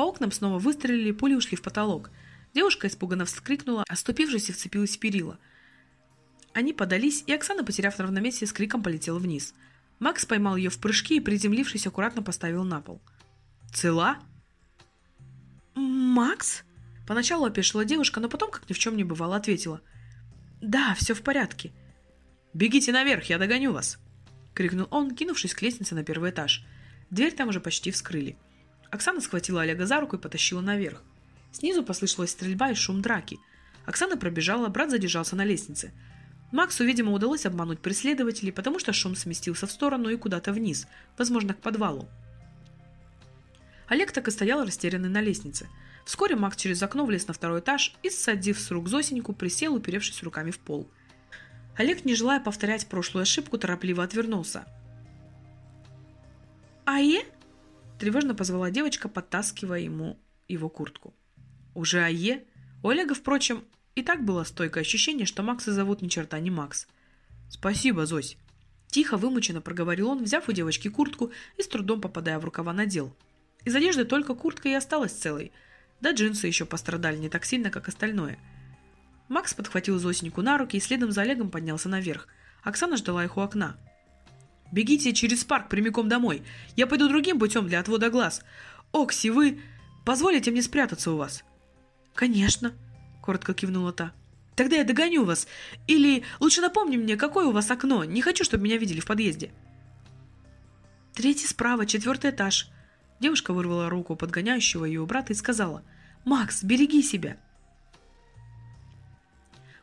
По окнам снова выстрелили, пули ушли в потолок. Девушка испуганно вскрикнула, оступившись и вцепилась в перила. Они подались, и Оксана, потеряв равновесие, с криком полетела вниз. Макс поймал ее в прыжки и, приземлившись, аккуратно поставил на пол. «Цела?» «Макс?» Поначалу опешила девушка, но потом, как ни в чем не бывало, ответила. «Да, все в порядке». «Бегите наверх, я догоню вас!» — крикнул он, кинувшись к лестнице на первый этаж. Дверь там уже почти вскрыли. Оксана схватила Олега за руку и потащила наверх. Снизу послышалась стрельба и шум драки. Оксана пробежала, брат задержался на лестнице. Максу, видимо, удалось обмануть преследователей, потому что шум сместился в сторону и куда-то вниз, возможно, к подвалу. Олег так и стоял растерянный на лестнице. Вскоре Макс через окно влез на второй этаж и, ссадив с рук Зосеньку, присел, уперевшись руками в пол. Олег, не желая повторять прошлую ошибку, торопливо отвернулся. «Ае?» Тревожно позвала девочка, подтаскивая ему его куртку. Уже АЕ? У Олега, впрочем, и так было стойкое ощущение, что Макса зовут ни черта не Макс. «Спасибо, Зось!» Тихо, вымученно проговорил он, взяв у девочки куртку и с трудом попадая в рукава надел. Из одежды только куртка и осталась целой. Да джинсы еще пострадали не так сильно, как остальное. Макс подхватил Зосеньку на руки и следом за Олегом поднялся наверх. Оксана ждала их у окна. Бегите через парк прямиком домой. Я пойду другим путем для отвода глаз. Окси, вы позволите мне спрятаться у вас?» «Конечно», — коротко кивнула та. «Тогда я догоню вас. Или лучше напомни мне, какое у вас окно. Не хочу, чтобы меня видели в подъезде». «Третий справа, четвертый этаж». Девушка вырвала руку подгоняющего ее брата и сказала, «Макс, береги себя».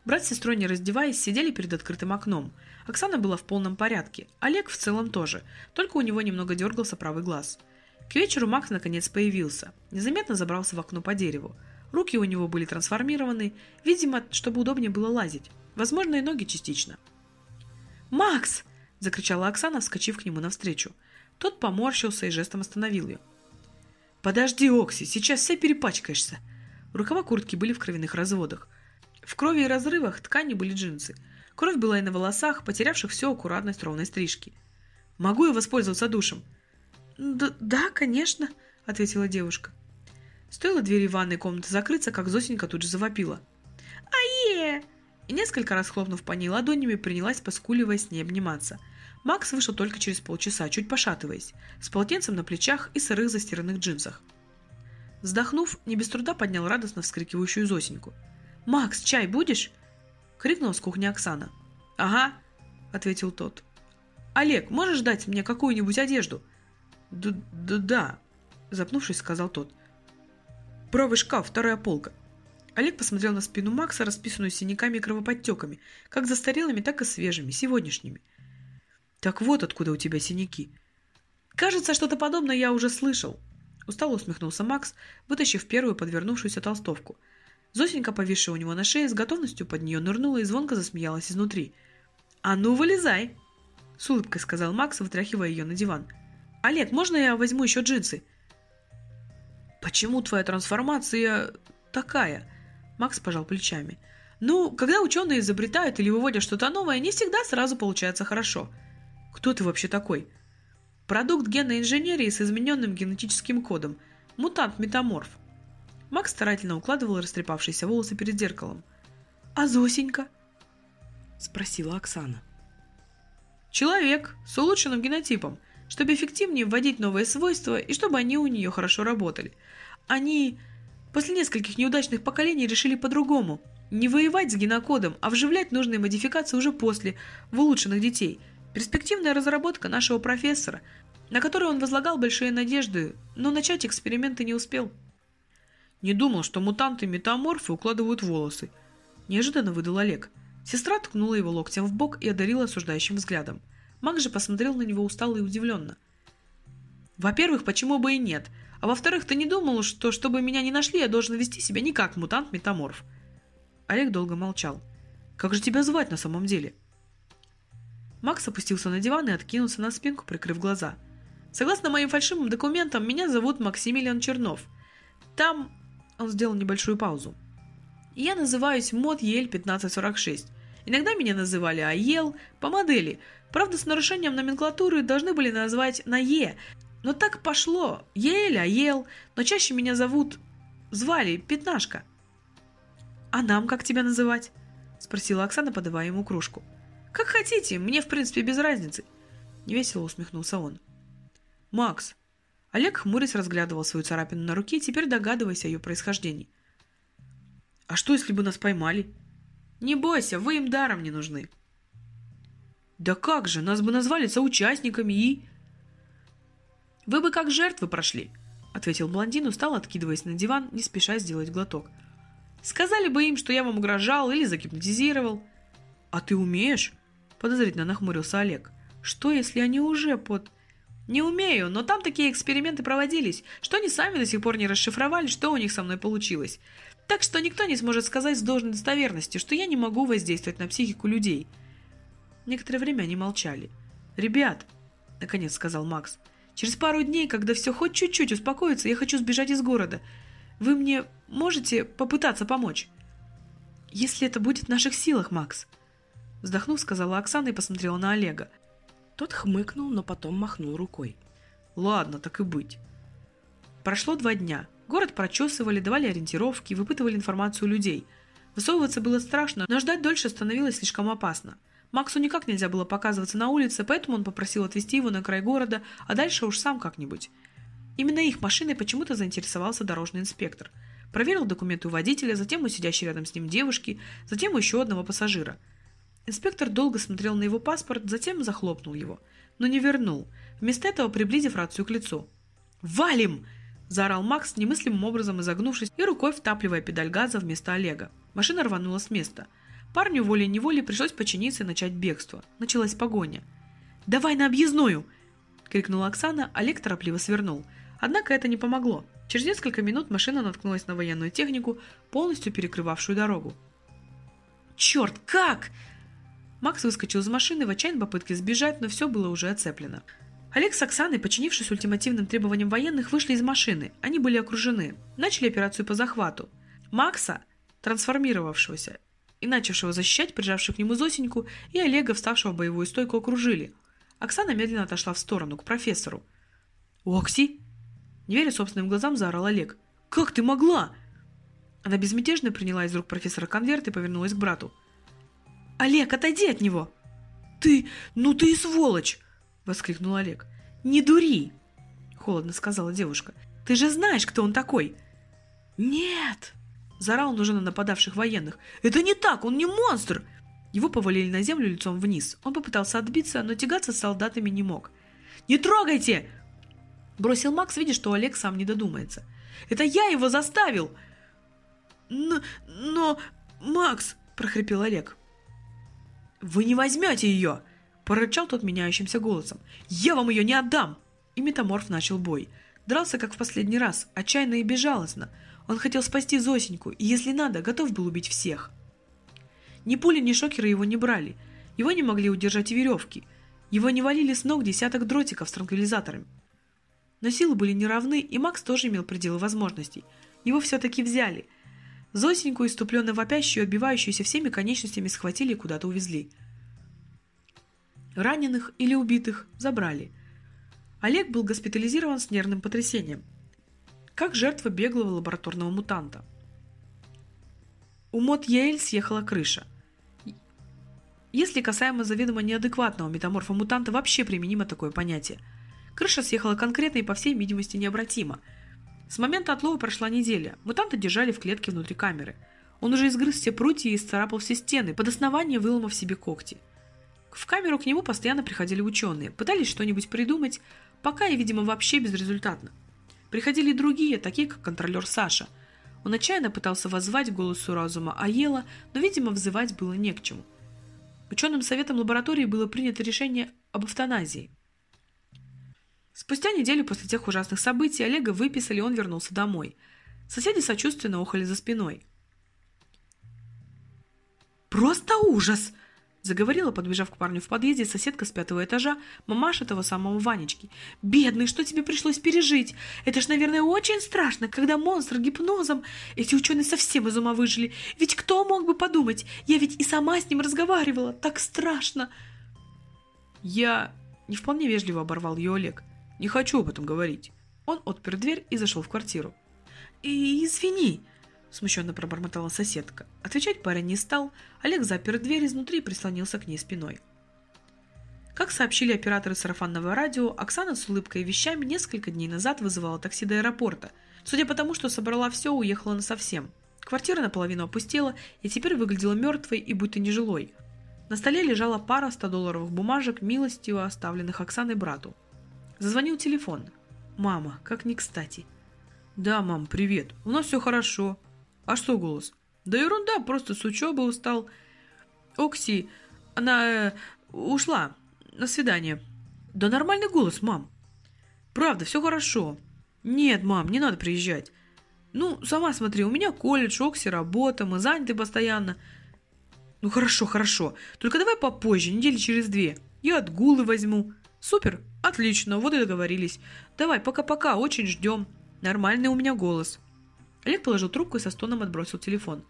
Брат с сестрой, не раздеваясь, сидели перед открытым окном. Оксана была в полном порядке, Олег в целом тоже, только у него немного дергался правый глаз. К вечеру Макс наконец появился, незаметно забрался в окно по дереву. Руки у него были трансформированы, видимо, чтобы удобнее было лазить, возможно, и ноги частично. «Макс!» – закричала Оксана, вскочив к нему навстречу. Тот поморщился и жестом остановил ее. «Подожди, Окси, сейчас все перепачкаешься!» Рукава куртки были в кровяных разводах. В крови и разрывах ткани были джинсы. Кровь была и на волосах, потерявших всю аккуратность ровной стрижки. «Могу я воспользоваться душем?» «Да, да конечно», — ответила девушка. Стоило двери ванной комнаты закрыться, как Зосенька тут же завопила. «Ае!» И несколько раз хлопнув по ней ладонями, принялась, поскуливая с ней обниматься. Макс вышел только через полчаса, чуть пошатываясь, с полотенцем на плечах и сырых застиранных джинсах. Вздохнув, не без труда поднял радостно вскрикивающую Зосеньку. «Макс, чай будешь?» — крикнула с кухни Оксана. «Ага», — ответил тот. «Олег, можешь дать мне какую-нибудь одежду?» «Да-да», — запнувшись, сказал тот. «Правый шкаф, вторая полка». Олег посмотрел на спину Макса, расписанную синяками и кровоподтеками, как застарелыми, так и свежими, сегодняшними. «Так вот откуда у тебя синяки». «Кажется, что-то подобное я уже слышал», Устало усмехнулся Макс, вытащив первую подвернувшуюся толстовку. Зосенька, повисшая у него на шее, с готовностью под нее нырнула и звонко засмеялась изнутри. «А ну, вылезай!» С улыбкой сказал Макс, вытряхивая ее на диван. «Олег, можно я возьму еще джинсы?» «Почему твоя трансформация такая?» Макс пожал плечами. «Ну, когда ученые изобретают или выводят что-то новое, не всегда сразу получается хорошо. Кто ты вообще такой?» Продукт генной инженерии с измененным генетическим кодом. Мутант-метаморф. Макс старательно укладывал растрепавшиеся волосы перед зеркалом. «А Зосенька?» – спросила Оксана. «Человек с улучшенным генотипом, чтобы эффективнее вводить новые свойства и чтобы они у нее хорошо работали. Они после нескольких неудачных поколений решили по-другому. Не воевать с генокодом, а вживлять нужные модификации уже после, в улучшенных детей – Перспективная разработка нашего профессора, на которую он возлагал большие надежды, но начать эксперименты не успел. Не думал, что мутанты-метаморфы укладывают волосы. Неожиданно выдал Олег. Сестра ткнула его локтем в бок и одарила осуждающим взглядом. Маг же посмотрел на него устало и удивленно. «Во-первых, почему бы и нет? А во-вторых, ты не думал, что, чтобы меня не нашли, я должен вести себя не как мутант-метаморф?» Олег долго молчал. «Как же тебя звать на самом деле?» Макс опустился на диван и откинулся на спинку, прикрыв глаза. «Согласно моим фальшивым документам, меня зовут Максимилиан Чернов. Там...» Он сделал небольшую паузу. «Я называюсь Мод ЕЛ-1546. Иногда меня называли АЕЛ, по модели. Правда, с нарушением номенклатуры должны были назвать на Е. Но так пошло. ЕЛ, АЕЛ. Но чаще меня зовут... Звали Пятнашка». «А нам как тебя называть?» Спросила Оксана, подавая ему кружку. «Как хотите, мне, в принципе, без разницы», — невесело усмехнулся он. «Макс». Олег хмурясь разглядывал свою царапину на руке, теперь догадываясь о ее происхождении. «А что, если бы нас поймали?» «Не бойся, вы им даром не нужны». «Да как же, нас бы назвали соучастниками и...» «Вы бы как жертвы прошли», — ответил блондин, устал, откидываясь на диван, не спеша сделать глоток. «Сказали бы им, что я вам угрожал или загипнотизировал». «А ты умеешь?» Подозрительно нахмурился Олег. Что, если они уже под... Не умею, но там такие эксперименты проводились, что они сами до сих пор не расшифровали, что у них со мной получилось. Так что никто не сможет сказать с должной достоверностью, что я не могу воздействовать на психику людей. Некоторое время они молчали. «Ребят», — наконец сказал Макс, — «через пару дней, когда все хоть чуть-чуть успокоится, я хочу сбежать из города. Вы мне можете попытаться помочь?» «Если это будет в наших силах, Макс», Вздохнув, сказала Оксана и посмотрела на Олега. Тот хмыкнул, но потом махнул рукой. «Ладно, так и быть». Прошло два дня. Город прочесывали, давали ориентировки, выпытывали информацию людей. Высовываться было страшно, но ждать дольше становилось слишком опасно. Максу никак нельзя было показываться на улице, поэтому он попросил отвезти его на край города, а дальше уж сам как-нибудь. Именно их машиной почему-то заинтересовался дорожный инспектор. Проверил документы у водителя, затем у сидящей рядом с ним девушки, затем у еще одного пассажира – Инспектор долго смотрел на его паспорт, затем захлопнул его, но не вернул, вместо этого приблизив рацию к лицу. «Валим!» – заорал Макс, немыслимым образом изогнувшись и рукой втапливая педаль газа вместо Олега. Машина рванула с места. Парню волей-неволей пришлось подчиниться и начать бегство. Началась погоня. «Давай на объездную!» – крикнула Оксана, Олег торопливо свернул. Однако это не помогло. Через несколько минут машина наткнулась на военную технику, полностью перекрывавшую дорогу. «Черт, как?» Макс выскочил из машины в отчаянной попытке сбежать, но все было уже оцеплено. Олег с Оксаной, подчинившись ультимативным требованиям военных, вышли из машины. Они были окружены. Начали операцию по захвату. Макса, трансформировавшегося и начавшего защищать прижавших к нему Зосеньку, и Олега, вставшего в боевую стойку, окружили. Оксана медленно отошла в сторону, к профессору. «Окси!» Не веря собственным глазам, заорал Олег. «Как ты могла?» Она безмятежно приняла из рук профессора конверт и повернулась к брату. «Олег, отойди от него!» «Ты, ну ты и сволочь!» — воскликнул Олег. «Не дури!» — холодно сказала девушка. «Ты же знаешь, кто он такой!» «Нет!» — заорал он уже на нападавших военных. «Это не так! Он не монстр!» Его повалили на землю лицом вниз. Он попытался отбиться, но тягаться с солдатами не мог. «Не трогайте!» Бросил Макс, видя, что Олег сам не додумается. «Это я его заставил!» «Но... но... Макс!» – прохрипел Олег. «Вы не возьмете ее!» – прорычал тот меняющимся голосом. «Я вам ее не отдам!» И метаморф начал бой. Дрался, как в последний раз, отчаянно и безжалостно. Он хотел спасти Зосеньку, и, если надо, готов был убить всех. Ни пули, ни шокеры его не брали. Его не могли удержать веревки. Его не валили с ног десяток дротиков с транквилизаторами. Но силы были неравны, и Макс тоже имел пределы возможностей. Его все-таки взяли. Зосеньку, иступленно вопящую, отбивающуюся всеми конечностями, схватили и куда-то увезли. Раненых или убитых забрали. Олег был госпитализирован с нервным потрясением, как жертва беглого лабораторного мутанта. У Мот Йейль съехала крыша. Если касаемо заведомо неадекватного метаморфа мутанта вообще применимо такое понятие – Крыша съехала конкретно и, по всей видимости, необратимо. С момента отлова прошла неделя. Мутанта держали в клетке внутри камеры. Он уже изгрыз все прутья и исцарапал все стены, под основание выломав себе когти. В камеру к нему постоянно приходили ученые, пытались что-нибудь придумать, пока и, видимо, вообще безрезультатно. Приходили и другие, такие как контролер Саша. Он отчаянно пытался воззвать голосу разума Аела, но, видимо, взывать было не к чему. Ученым советом лаборатории было принято решение об эвтаназии. Спустя неделю после тех ужасных событий Олега выписали, он вернулся домой. Соседи сочувственно ухали за спиной. «Просто ужас!» – заговорила, подбежав к парню в подъезде, соседка с пятого этажа, мамаша того самого Ванечки. «Бедный, что тебе пришлось пережить? Это ж, наверное, очень страшно, когда монстр гипнозом... Эти ученые совсем из ума выжили. Ведь кто мог бы подумать? Я ведь и сама с ним разговаривала. Так страшно!» «Я...» – не вполне вежливо оборвал ее Олег. Не хочу об этом говорить. Он отпер дверь и зашел в квартиру. И «Извини», – смущенно пробормотала соседка. Отвечать парень не стал. Олег запер дверь изнутри и прислонился к ней спиной. Как сообщили операторы сарафанного радио, Оксана с улыбкой и вещами несколько дней назад вызывала такси до аэропорта. Судя по тому, что собрала все, уехала насовсем. Квартира наполовину опустела и теперь выглядела мертвой и будто нежилой. На столе лежала пара 100-долларовых бумажек, милостиво оставленных Оксаной брату. Зазвонил телефон. Мама, как не кстати. Да, мам, привет. У нас все хорошо. А что голос? Да ерунда, просто с учебы устал. Окси, она э, ушла. На свидание. Да нормальный голос, мам. Правда, все хорошо. Нет, мам, не надо приезжать. Ну, сама смотри, у меня колледж, Окси, работа, мы заняты постоянно. Ну хорошо, хорошо. Только давай попозже, недели через две. Я отгулы возьму. Супер, отлично, вот и договорились. Давай, пока-пока, очень ждем. Нормальный у меня голос. Олег положил трубку и со стоном отбросил телефон.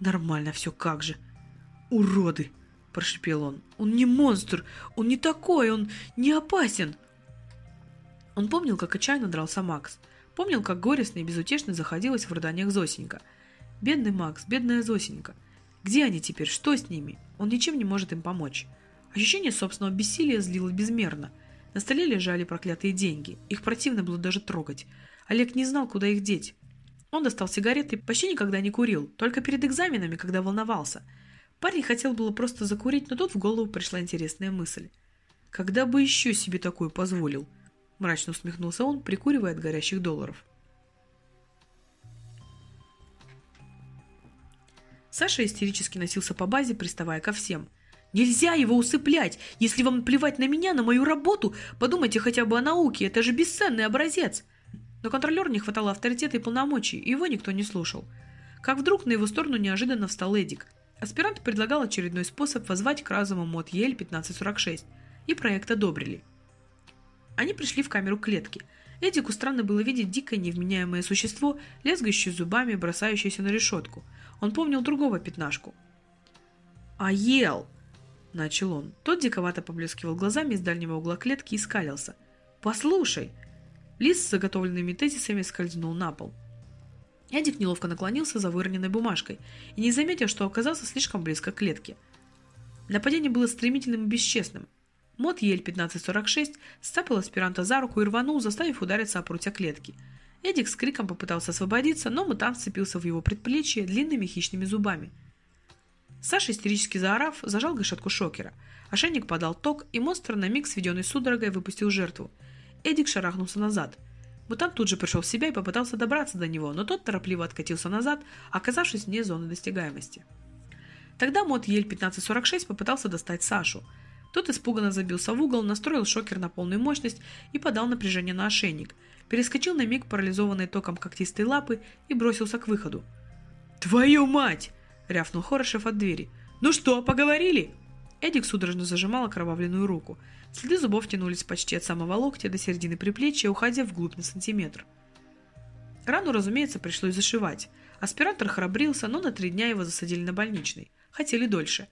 Нормально все, как же. Уроды, прошипел он. Он не монстр, он не такой, он не опасен. Он помнил, как отчаянно дрался Макс. Помнил, как горестно и безутешно заходилась в рыданиях Зосенька. Бедный Макс, бедная Зосенька. Где они теперь? Что с ними? Он ничем не может им помочь. Ощущение собственного бессилия злило безмерно. На столе лежали проклятые деньги. Их противно было даже трогать. Олег не знал, куда их деть. Он достал сигареты почти никогда не курил, только перед экзаменами, когда волновался. Парень хотел было просто закурить, но тут в голову пришла интересная мысль. «Когда бы еще себе такое позволил?» Мрачно усмехнулся он, прикуривая от горящих долларов. Саша истерически носился по базе, приставая ко всем – Нельзя его усыплять. Если вам плевать на меня, на мою работу, подумайте хотя бы о науке. Это же бесценный образец. Но контролер не хватало авторитета и полномочий, и его никто не слушал. Как вдруг на его сторону неожиданно встал Эдик. Аспирант предлагал очередной способ возвать к разуму мод ЕЛ-1546, и проект одобрили. Они пришли в камеру клетки. Эдику странно было видеть дикое невменяемое существо, лезгающее зубами, бросающееся на решетку. Он помнил другого пятнашку. «А ел!» – начал он. Тот диковато поблескивал глазами из дальнего угла клетки и скалился. «Послушай!» Лист с заготовленными тезисами скользнул на пол. Эдик неловко наклонился за выроненной бумажкой и не заметил, что оказался слишком близко к клетке. Нападение было стремительным и бесчестным. Мод Ель-1546 сцапал аспиранта за руку и рванул, заставив удариться о прутья клетки. Эдик с криком попытался освободиться, но мутант сцепился в его предплечье длинными хищными зубами. Саша, истерически заорав, зажал гашетку шокера. Ошейник подал ток, и монстр на миг, сведенный судорогой, выпустил жертву. Эдик шарахнулся назад – Мутант тут же пришел в себя и попытался добраться до него, но тот торопливо откатился назад, оказавшись вне зоны достигаемости. Тогда мод Ель-1546 попытался достать Сашу. Тот испуганно забился в угол, настроил шокер на полную мощность и подал напряжение на ошейник. Перескочил на миг парализованный током когтистой лапы и бросился к выходу. «Твою мать!» – рявкнул Хорошев от двери. «Ну что, поговорили?» Эдик судорожно зажимал окровавленную руку – Следы зубов тянулись почти от самого локтя до середины приплечья, уходя вглубь на сантиметр. Рану, разумеется, пришлось зашивать. Аспиратор храбрился, но на три дня его засадили на больничный. Хотели дольше.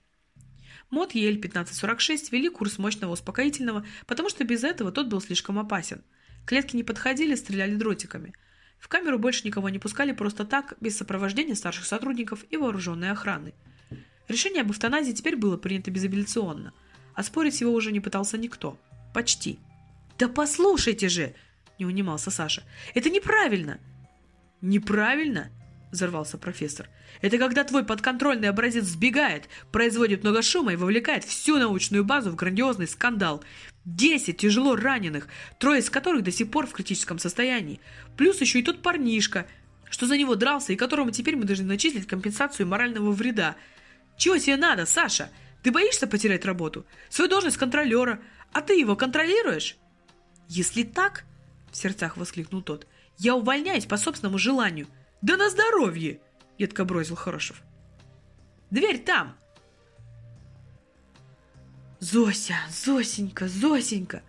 МОД ЕЛ-1546 вели курс мощного успокоительного, потому что без этого тот был слишком опасен. Клетки не подходили, стреляли дротиками. В камеру больше никого не пускали просто так, без сопровождения старших сотрудников и вооруженной охраны. Решение об эвтаназии теперь было принято безапелляционно – а спорить его уже не пытался никто. Почти. «Да послушайте же!» – не унимался Саша. «Это неправильно!» «Неправильно?» – взорвался профессор. «Это когда твой подконтрольный образец сбегает, производит много шума и вовлекает всю научную базу в грандиозный скандал. Десять тяжело раненых, трое из которых до сих пор в критическом состоянии. Плюс еще и тот парнишка, что за него дрался и которому теперь мы должны начислить компенсацию морального вреда. Чего тебе надо, Саша? Ты боишься потерять работу? Свою должность контролера. А ты его контролируешь? Если так, в сердцах воскликнул тот, я увольняюсь по собственному желанию. Да на здоровье! Едко бросил Хорошев. Дверь там! Зося, Зосенька, Зосенька!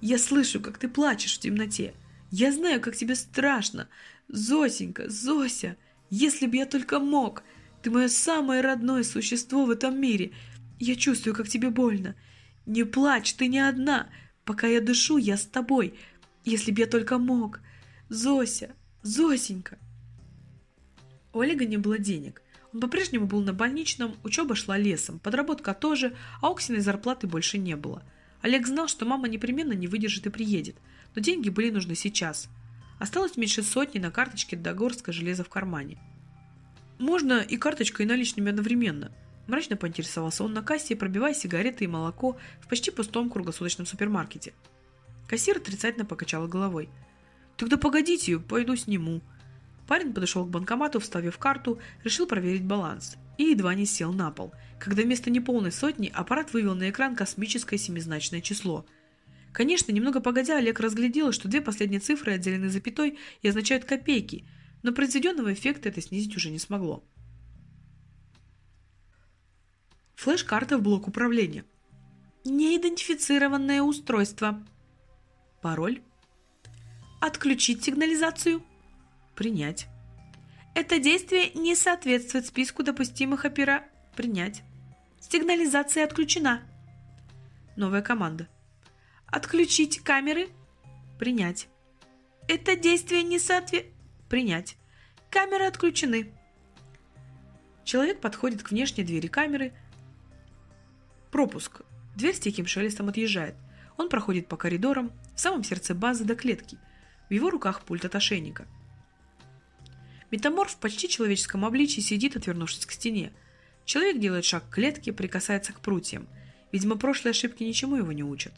Я слышу, как ты плачешь в темноте. Я знаю, как тебе страшно. Зосенька, Зося, если бы я только мог. Ты мое самое родное существо в этом мире. Я чувствую, как тебе больно. Не плачь, ты не одна. Пока я дышу, я с тобой. Если б я только мог. Зося, Зосенька. У Олега не было денег. Он по-прежнему был на больничном, учеба шла лесом, подработка тоже, а Оксиной зарплаты больше не было. Олег знал, что мама непременно не выдержит и приедет, но деньги были нужны сейчас. Осталось меньше сотни на карточке Догорска железа в кармане. Можно и карточкой, и наличными одновременно – Мрачно поинтересовался он на кассе, пробивая сигареты и молоко в почти пустом круглосуточном супермаркете. Кассир отрицательно покачала головой. «Тогда погодите, пойду сниму». Парень подошел к банкомату, вставив карту, решил проверить баланс. И едва не сел на пол, когда вместо неполной сотни аппарат вывел на экран космическое семизначное число. Конечно, немного погодя, Олег разглядел, что две последние цифры отделены запятой и означают копейки, но произведенного эффекта это снизить уже не смогло. Флеш-карта в блок управления. Неидентифицированное устройство. Пароль. Отключить сигнализацию. Принять. Это действие не соответствует списку допустимых опера... Принять. Сигнализация отключена. Новая команда. Отключить камеры. Принять. Это действие не соответствует... Принять. Камеры отключены. Человек подходит к внешней двери камеры, Пропуск. Дверь с тихим шелестом отъезжает. Он проходит по коридорам, в самом сердце базы до клетки. В его руках пульт от ошейника. Метаморф в почти человеческом обличии сидит, отвернувшись к стене. Человек делает шаг к клетке, прикасается к прутьям. Видимо, прошлые ошибки ничему его не учат.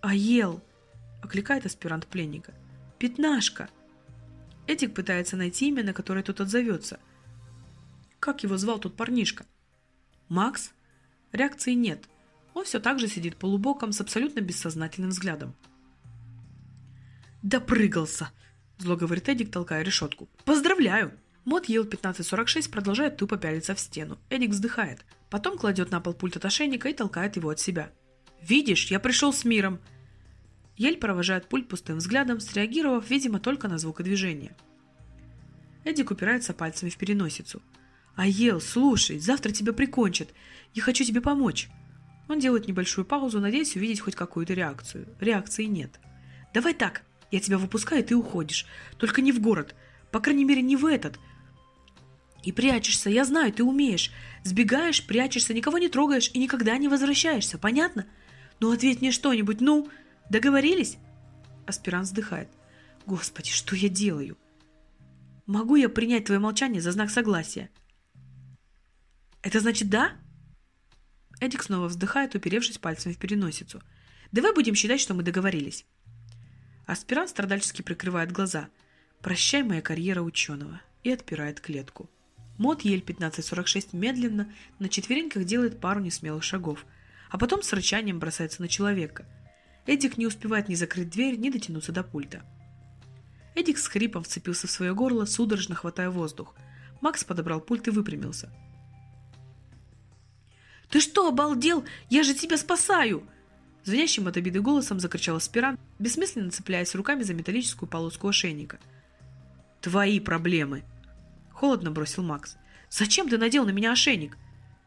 «Аел!» – окликает аспирант пленника. «Пятнашка!» Этик пытается найти имя, на которое тот отзовется. Как его звал тот парнишка? Макс? Реакции нет. Он все так же сидит полубоком с абсолютно бессознательным взглядом. «Допрыгался!» – зло говорит Эдик, толкая решетку. «Поздравляю!» Мод ел 1546 продолжает тупо пялиться в стену. Эдик вздыхает. Потом кладет на пол пульт от ошейника и толкает его от себя. «Видишь, я пришел с миром!» Ель провожает пульт пустым взглядом, среагировав, видимо, только на звукодвижение. Эдик упирается пальцами в переносицу. «А Ел, слушай, завтра тебя прикончат. Я хочу тебе помочь». Он делает небольшую паузу, надеясь увидеть хоть какую-то реакцию. Реакции нет. «Давай так, я тебя выпускаю, и ты уходишь. Только не в город. По крайней мере, не в этот. И прячешься, я знаю, ты умеешь. Сбегаешь, прячешься, никого не трогаешь и никогда не возвращаешься, понятно? Ну ответь мне что-нибудь, ну, договорились?» Аспирант вздыхает. «Господи, что я делаю? Могу я принять твое молчание за знак согласия?» «Это значит да?» Эдик снова вздыхает, уперевшись пальцами в переносицу. «Давай будем считать, что мы договорились». Аспирант страдальчески прикрывает глаза. «Прощай, моя карьера ученого» и отпирает клетку. Мод Ель-1546 медленно, на четвереньках делает пару несмелых шагов, а потом с рычанием бросается на человека. Эдик не успевает ни закрыть дверь, ни дотянуться до пульта. Эдик с хрипом вцепился в свое горло, судорожно хватая воздух. Макс подобрал пульт и выпрямился. «Ты что, обалдел? Я же тебя спасаю!» Звонящим от обиды голосом закричал аспирант, бессмысленно цепляясь руками за металлическую полоску ошейника. «Твои проблемы!» Холодно бросил Макс. «Зачем ты надел на меня ошейник?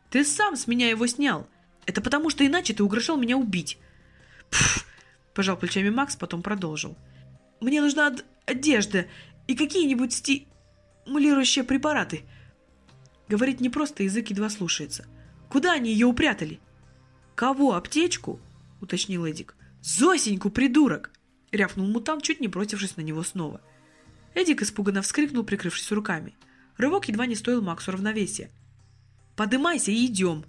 Ты сам с меня его снял. Это потому, что иначе ты угрожал меня убить». «Пф!» – пожал плечами Макс, потом продолжил. «Мне нужна одежда и какие-нибудь стимулирующие препараты». Говорит не просто, язык едва слушается. Куда они ее упрятали? Кого, аптечку? Уточнил Эдик. Зосеньку, придурок! Рявкнул мутант, чуть не бросившись на него снова. Эдик испуганно вскрикнул, прикрывшись руками. Рывок едва не стоил Максу равновесия. «Подымайся и идем!»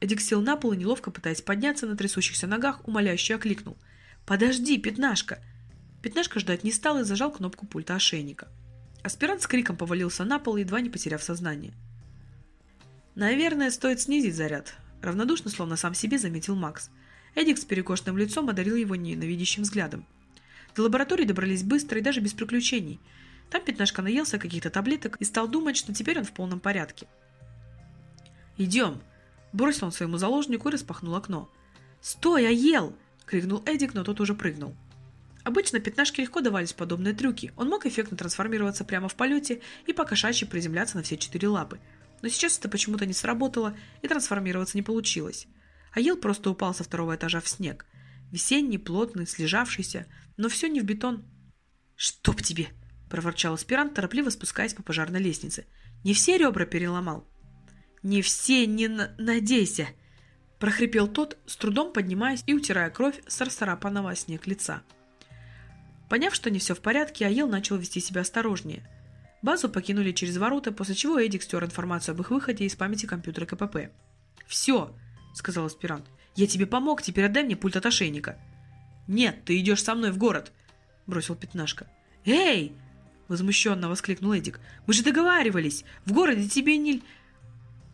Эдик сел на пол и, неловко пытаясь подняться на трясущихся ногах, умоляюще окликнул. «Подожди, пятнашка!» Пятнашка ждать не стал и зажал кнопку пульта ошейника. Аспирант с криком повалился на пол, едва не потеряв сознание. «Наверное, стоит снизить заряд», — равнодушно, словно сам себе, заметил Макс. Эдик с перекошенным лицом одарил его ненавидящим взглядом. До лаборатории добрались быстро и даже без приключений. Там пятнашка наелся каких-то таблеток и стал думать, что теперь он в полном порядке. «Идем!» – бросил он своему заложнику и распахнул окно. «Стой, я ел!» – крикнул Эдик, но тот уже прыгнул. Обычно пятнашке легко давались подобные трюки. Он мог эффектно трансформироваться прямо в полете и по кошачьи приземляться на все четыре лапы – но сейчас это почему-то не сработало, и трансформироваться не получилось. А ел просто упал со второго этажа в снег. Весенний, плотный, слежавшийся, но все не в бетон. «Чтоб тебе!» – проворчал аспирант, торопливо спускаясь по пожарной лестнице. «Не все ребра переломал?» «Не все, не на надейся!» – прохрипел тот, с трудом поднимаясь и утирая кровь с расцарапанного снег лица. Поняв, что не все в порядке, Аел начал вести себя осторожнее – Базу покинули через ворота, после чего Эдик стер информацию об их выходе из памяти компьютера КПП. «Все!» – сказал аспирант. «Я тебе помог, теперь отдай мне пульт от ошейника». «Нет, ты идешь со мной в город!» – бросил Пятнашка. «Эй!» – возмущенно воскликнул Эдик. «Мы же договаривались! В городе тебе не...»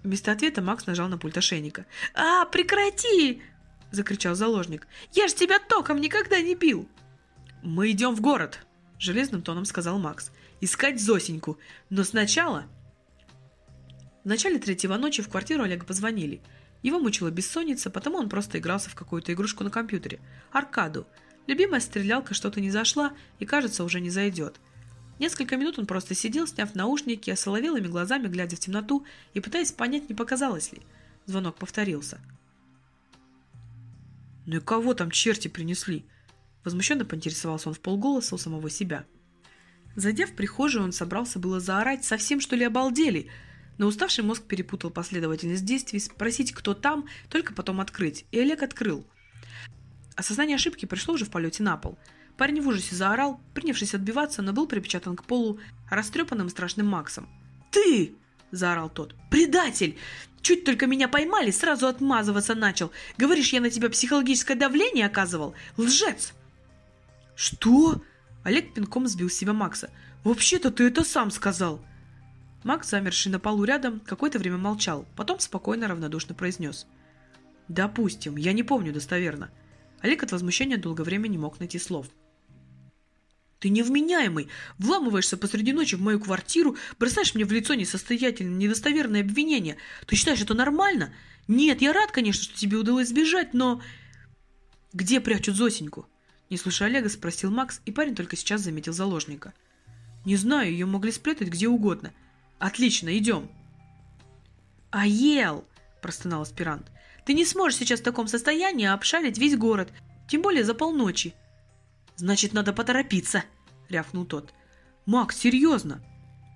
Вместо ответа Макс нажал на пульт ошейника. «А, прекрати!» – закричал заложник. «Я ж тебя током никогда не бил!» «Мы идем в город!» – железным тоном сказал Макс искать Зосеньку. Но сначала... В начале третьего ночи в квартиру Олега позвонили. Его мучила бессонница, потому он просто игрался в какую-то игрушку на компьютере. Аркаду. Любимая стрелялка что-то не зашла и, кажется, уже не зайдет. Несколько минут он просто сидел, сняв наушники, осоловелыми глазами, глядя в темноту и пытаясь понять, не показалось ли. Звонок повторился. «Ну и кого там черти принесли?» Возмущенно поинтересовался он в полголоса у самого себя. Зайдя в прихожую, он собрался было заорать, совсем что ли обалдели, но уставший мозг перепутал последовательность действий, спросить, кто там, только потом открыть, и Олег открыл. Осознание ошибки пришло уже в полете на пол. Парень в ужасе заорал, принявшись отбиваться, но был припечатан к полу растрепанным страшным Максом. «Ты!» – заорал тот. «Предатель! Чуть только меня поймали, сразу отмазываться начал. Говоришь, я на тебя психологическое давление оказывал? Лжец!» «Что?» Олег пинком сбил с себя Макса. «Вообще-то ты это сам сказал!» Макс, замерший на полу рядом, какое-то время молчал, потом спокойно равнодушно произнес. «Допустим, я не помню достоверно». Олег от возмущения долгое время не мог найти слов. Ты невменяемый, вламываешься посреди ночи в мою квартиру, бросаешь мне в лицо несостоятельное, недостоверное обвинение. Ты считаешь это нормально? Нет, я рад, конечно, что тебе удалось сбежать, но... Где прячут Зосеньку? Не слушая Олега, спросил Макс, и парень только сейчас заметил заложника. Не знаю, ее могли спрятать где угодно. Отлично, идем. Аел, простонал аспирант. Ты не сможешь сейчас в таком состоянии обшарить весь город, тем более за полночи. Значит, надо поторопиться, рявкнул тот. Макс, серьезно?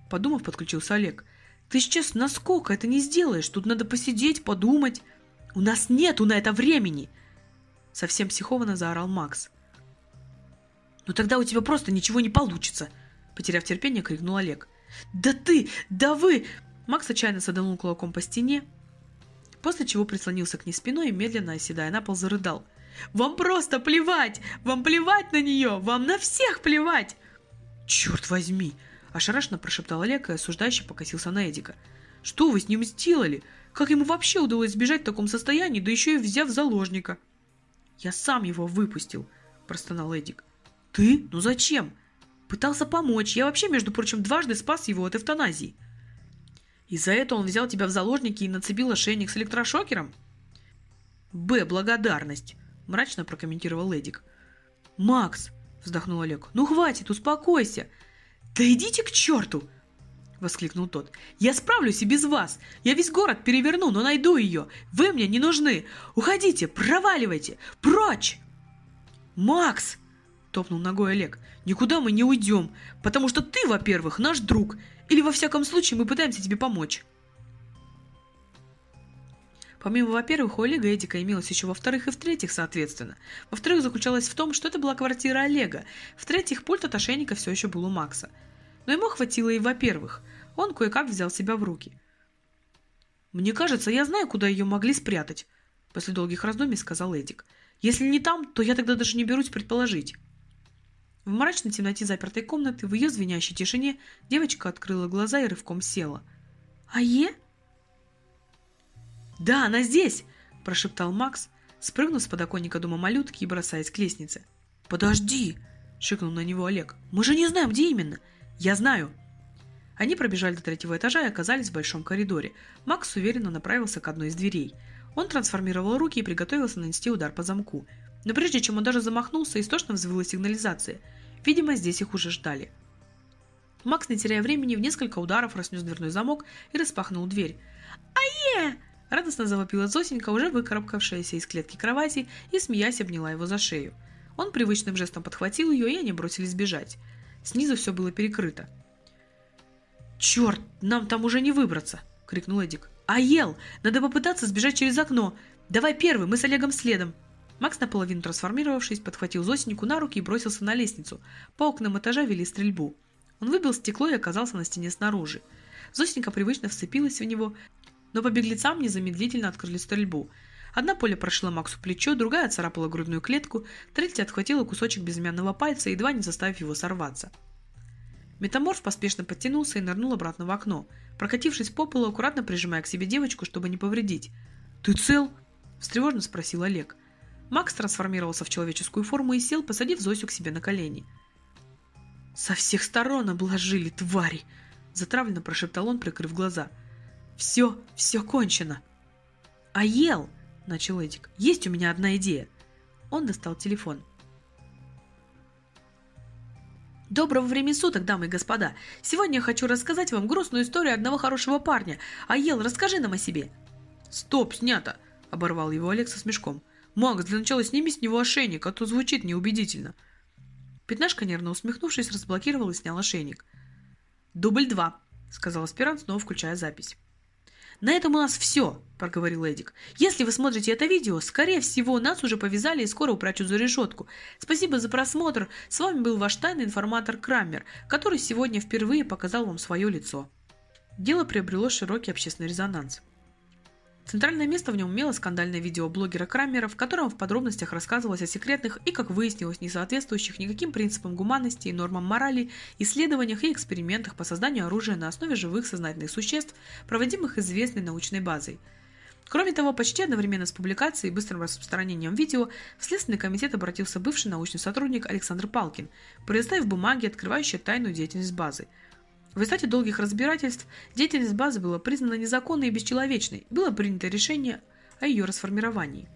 Подумав, подключился Олег. Ты сейчас насколько это не сделаешь? Тут надо посидеть, подумать. У нас нету на это времени. Совсем психованно заорал Макс. Ну тогда у тебя просто ничего не получится, потеряв терпение, крикнул Олег. Да ты, да вы! Макс отчаянно саданул кулаком по стене, после чего прислонился к ней спиной и, медленно оседая на пол, зарыдал – вам просто плевать! Вам плевать на нее! Вам на всех плевать!» «Черт возьми!» – ошарашенно прошептал Олег и осуждающе покосился на Эдика. «Что вы с ним сделали? Как ему вообще удалось сбежать в таком состоянии, да еще и взяв заложника?» «Я сам его выпустил», – простонал Эдик. «Ты? Ну зачем?» «Пытался помочь. Я вообще, между прочим, дважды спас его от эвтаназии». «И за это он взял тебя в заложники и нацепил ошейник с электрошокером?» «Б. Благодарность», – мрачно прокомментировал Эдик. «Макс!» – вздохнул Олег. «Ну хватит, успокойся!» «Да идите к черту!» – воскликнул тот. «Я справлюсь и без вас! Я весь город переверну, но найду ее! Вы мне не нужны! Уходите, проваливайте! Прочь!» «Макс!» – топнул ногой Олег. «Никуда мы не уйдем, потому что ты, во-первых, наш друг, или во всяком случае мы пытаемся тебе помочь!» Помимо, во-первых, у Олега Эдика имелось еще во-вторых и в-третьих, соответственно. Во-вторых, заключалось в том, что это была квартира Олега. В-третьих, пульт от ошейника все еще был у Макса. Но ему хватило и во-первых. Он кое-как взял себя в руки. «Мне кажется, я знаю, куда ее могли спрятать», – после долгих раздумий сказал Эдик. «Если не там, то я тогда даже не берусь предположить». В мрачной темноте запертой комнаты, в ее звенящей тишине, девочка открыла глаза и рывком села. «А е?» «Да, она здесь!» – прошептал Макс, спрыгнув с подоконника дома малютки и бросаясь к лестнице. «Подожди!» – шикнул на него Олег. «Мы же не знаем, где именно!» «Я знаю!» Они пробежали до третьего этажа и оказались в большом коридоре. Макс уверенно направился к одной из дверей. Он трансформировал руки и приготовился нанести удар по замку. Но прежде чем он даже замахнулся, истошно взвыла сигнализация. Видимо, здесь их уже ждали. Макс, не теряя времени, в несколько ударов разнес дверной замок и распахнул дверь. «Ае!» Радостно завопила Зосенька, уже выкарабкавшаяся из клетки кровати, и, смеясь, обняла его за шею. Он привычным жестом подхватил ее, и они бросились бежать. Снизу все было перекрыто. «Черт, нам там уже не выбраться!» — крикнул Эдик. «Аел, надо попытаться сбежать через окно! Давай первый, мы с Олегом следом!» Макс, наполовину трансформировавшись, подхватил Зосеньку на руки и бросился на лестницу. По окнам этажа вели стрельбу. Он выбил стекло и оказался на стене снаружи. Зосенька привычно вцепилась в него, но по беглецам незамедлительно открыли стрельбу. Одна пуля прошила Максу плечо, другая царапала грудную клетку, третья отхватила кусочек безымянного пальца, едва не заставив его сорваться. Метаморф поспешно подтянулся и нырнул обратно в окно, прокатившись по полу, аккуратно прижимая к себе девочку, чтобы не повредить. «Ты цел?» – встревожно спросил Олег. Макс трансформировался в человеческую форму и сел, посадив Зосю к себе на колени. «Со всех сторон обложили, твари!» – затравленно прошептал он, прикрыв глаза – все, все кончено. А ел, начал Эдик. Есть у меня одна идея. Он достал телефон. Доброго времени суток, дамы и господа. Сегодня я хочу рассказать вам грустную историю одного хорошего парня. А ел, расскажи нам о себе. Стоп, снято, оборвал его Олег со смешком. Макс, для начала сними с него ошейник, а то звучит неубедительно. Пятнашка, нервно усмехнувшись, разблокировал и снял ошейник. «Дубль два», — сказал аспирант, снова включая запись. «На этом у нас все», – проговорил Эдик. «Если вы смотрите это видео, скорее всего, нас уже повязали и скоро упрячут за решетку. Спасибо за просмотр. С вами был ваш тайный информатор Крамер, который сегодня впервые показал вам свое лицо». Дело приобрело широкий общественный резонанс. Центральное место в нем имело скандальное видео блогера Крамера, в котором в подробностях рассказывалось о секретных и, как выяснилось, не соответствующих никаким принципам гуманности и нормам морали, исследованиях и экспериментах по созданию оружия на основе живых сознательных существ, проводимых известной научной базой. Кроме того, почти одновременно с публикацией и быстрым распространением видео в Следственный комитет обратился бывший научный сотрудник Александр Палкин, предоставив бумаги, открывающие тайную деятельность базы. В результате долгих разбирательств деятельность базы была признана незаконной и бесчеловечной, было принято решение о ее расформировании.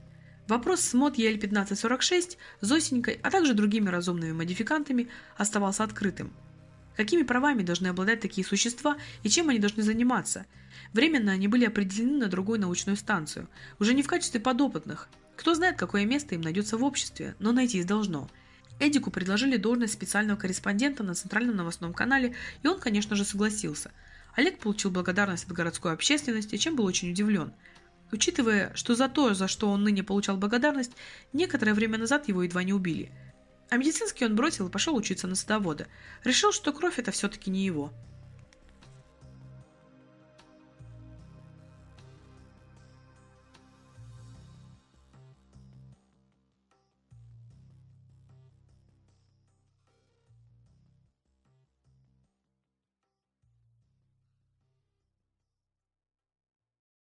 Вопрос с мод ЕЛ-1546, Зосенькой, а также другими разумными модификантами оставался открытым. Какими правами должны обладать такие существа и чем они должны заниматься – Временно они были определены на другую научную станцию, уже не в качестве подопытных. Кто знает, какое место им найдется в обществе, но найтись должно. Эдику предложили должность специального корреспондента на Центральном новостном канале, и он, конечно же, согласился. Олег получил благодарность от городской общественности, чем был очень удивлен. Учитывая, что за то, за что он ныне получал благодарность, некоторое время назад его едва не убили. А медицинский он бросил и пошел учиться на садовода. Решил, что кровь это все-таки не его.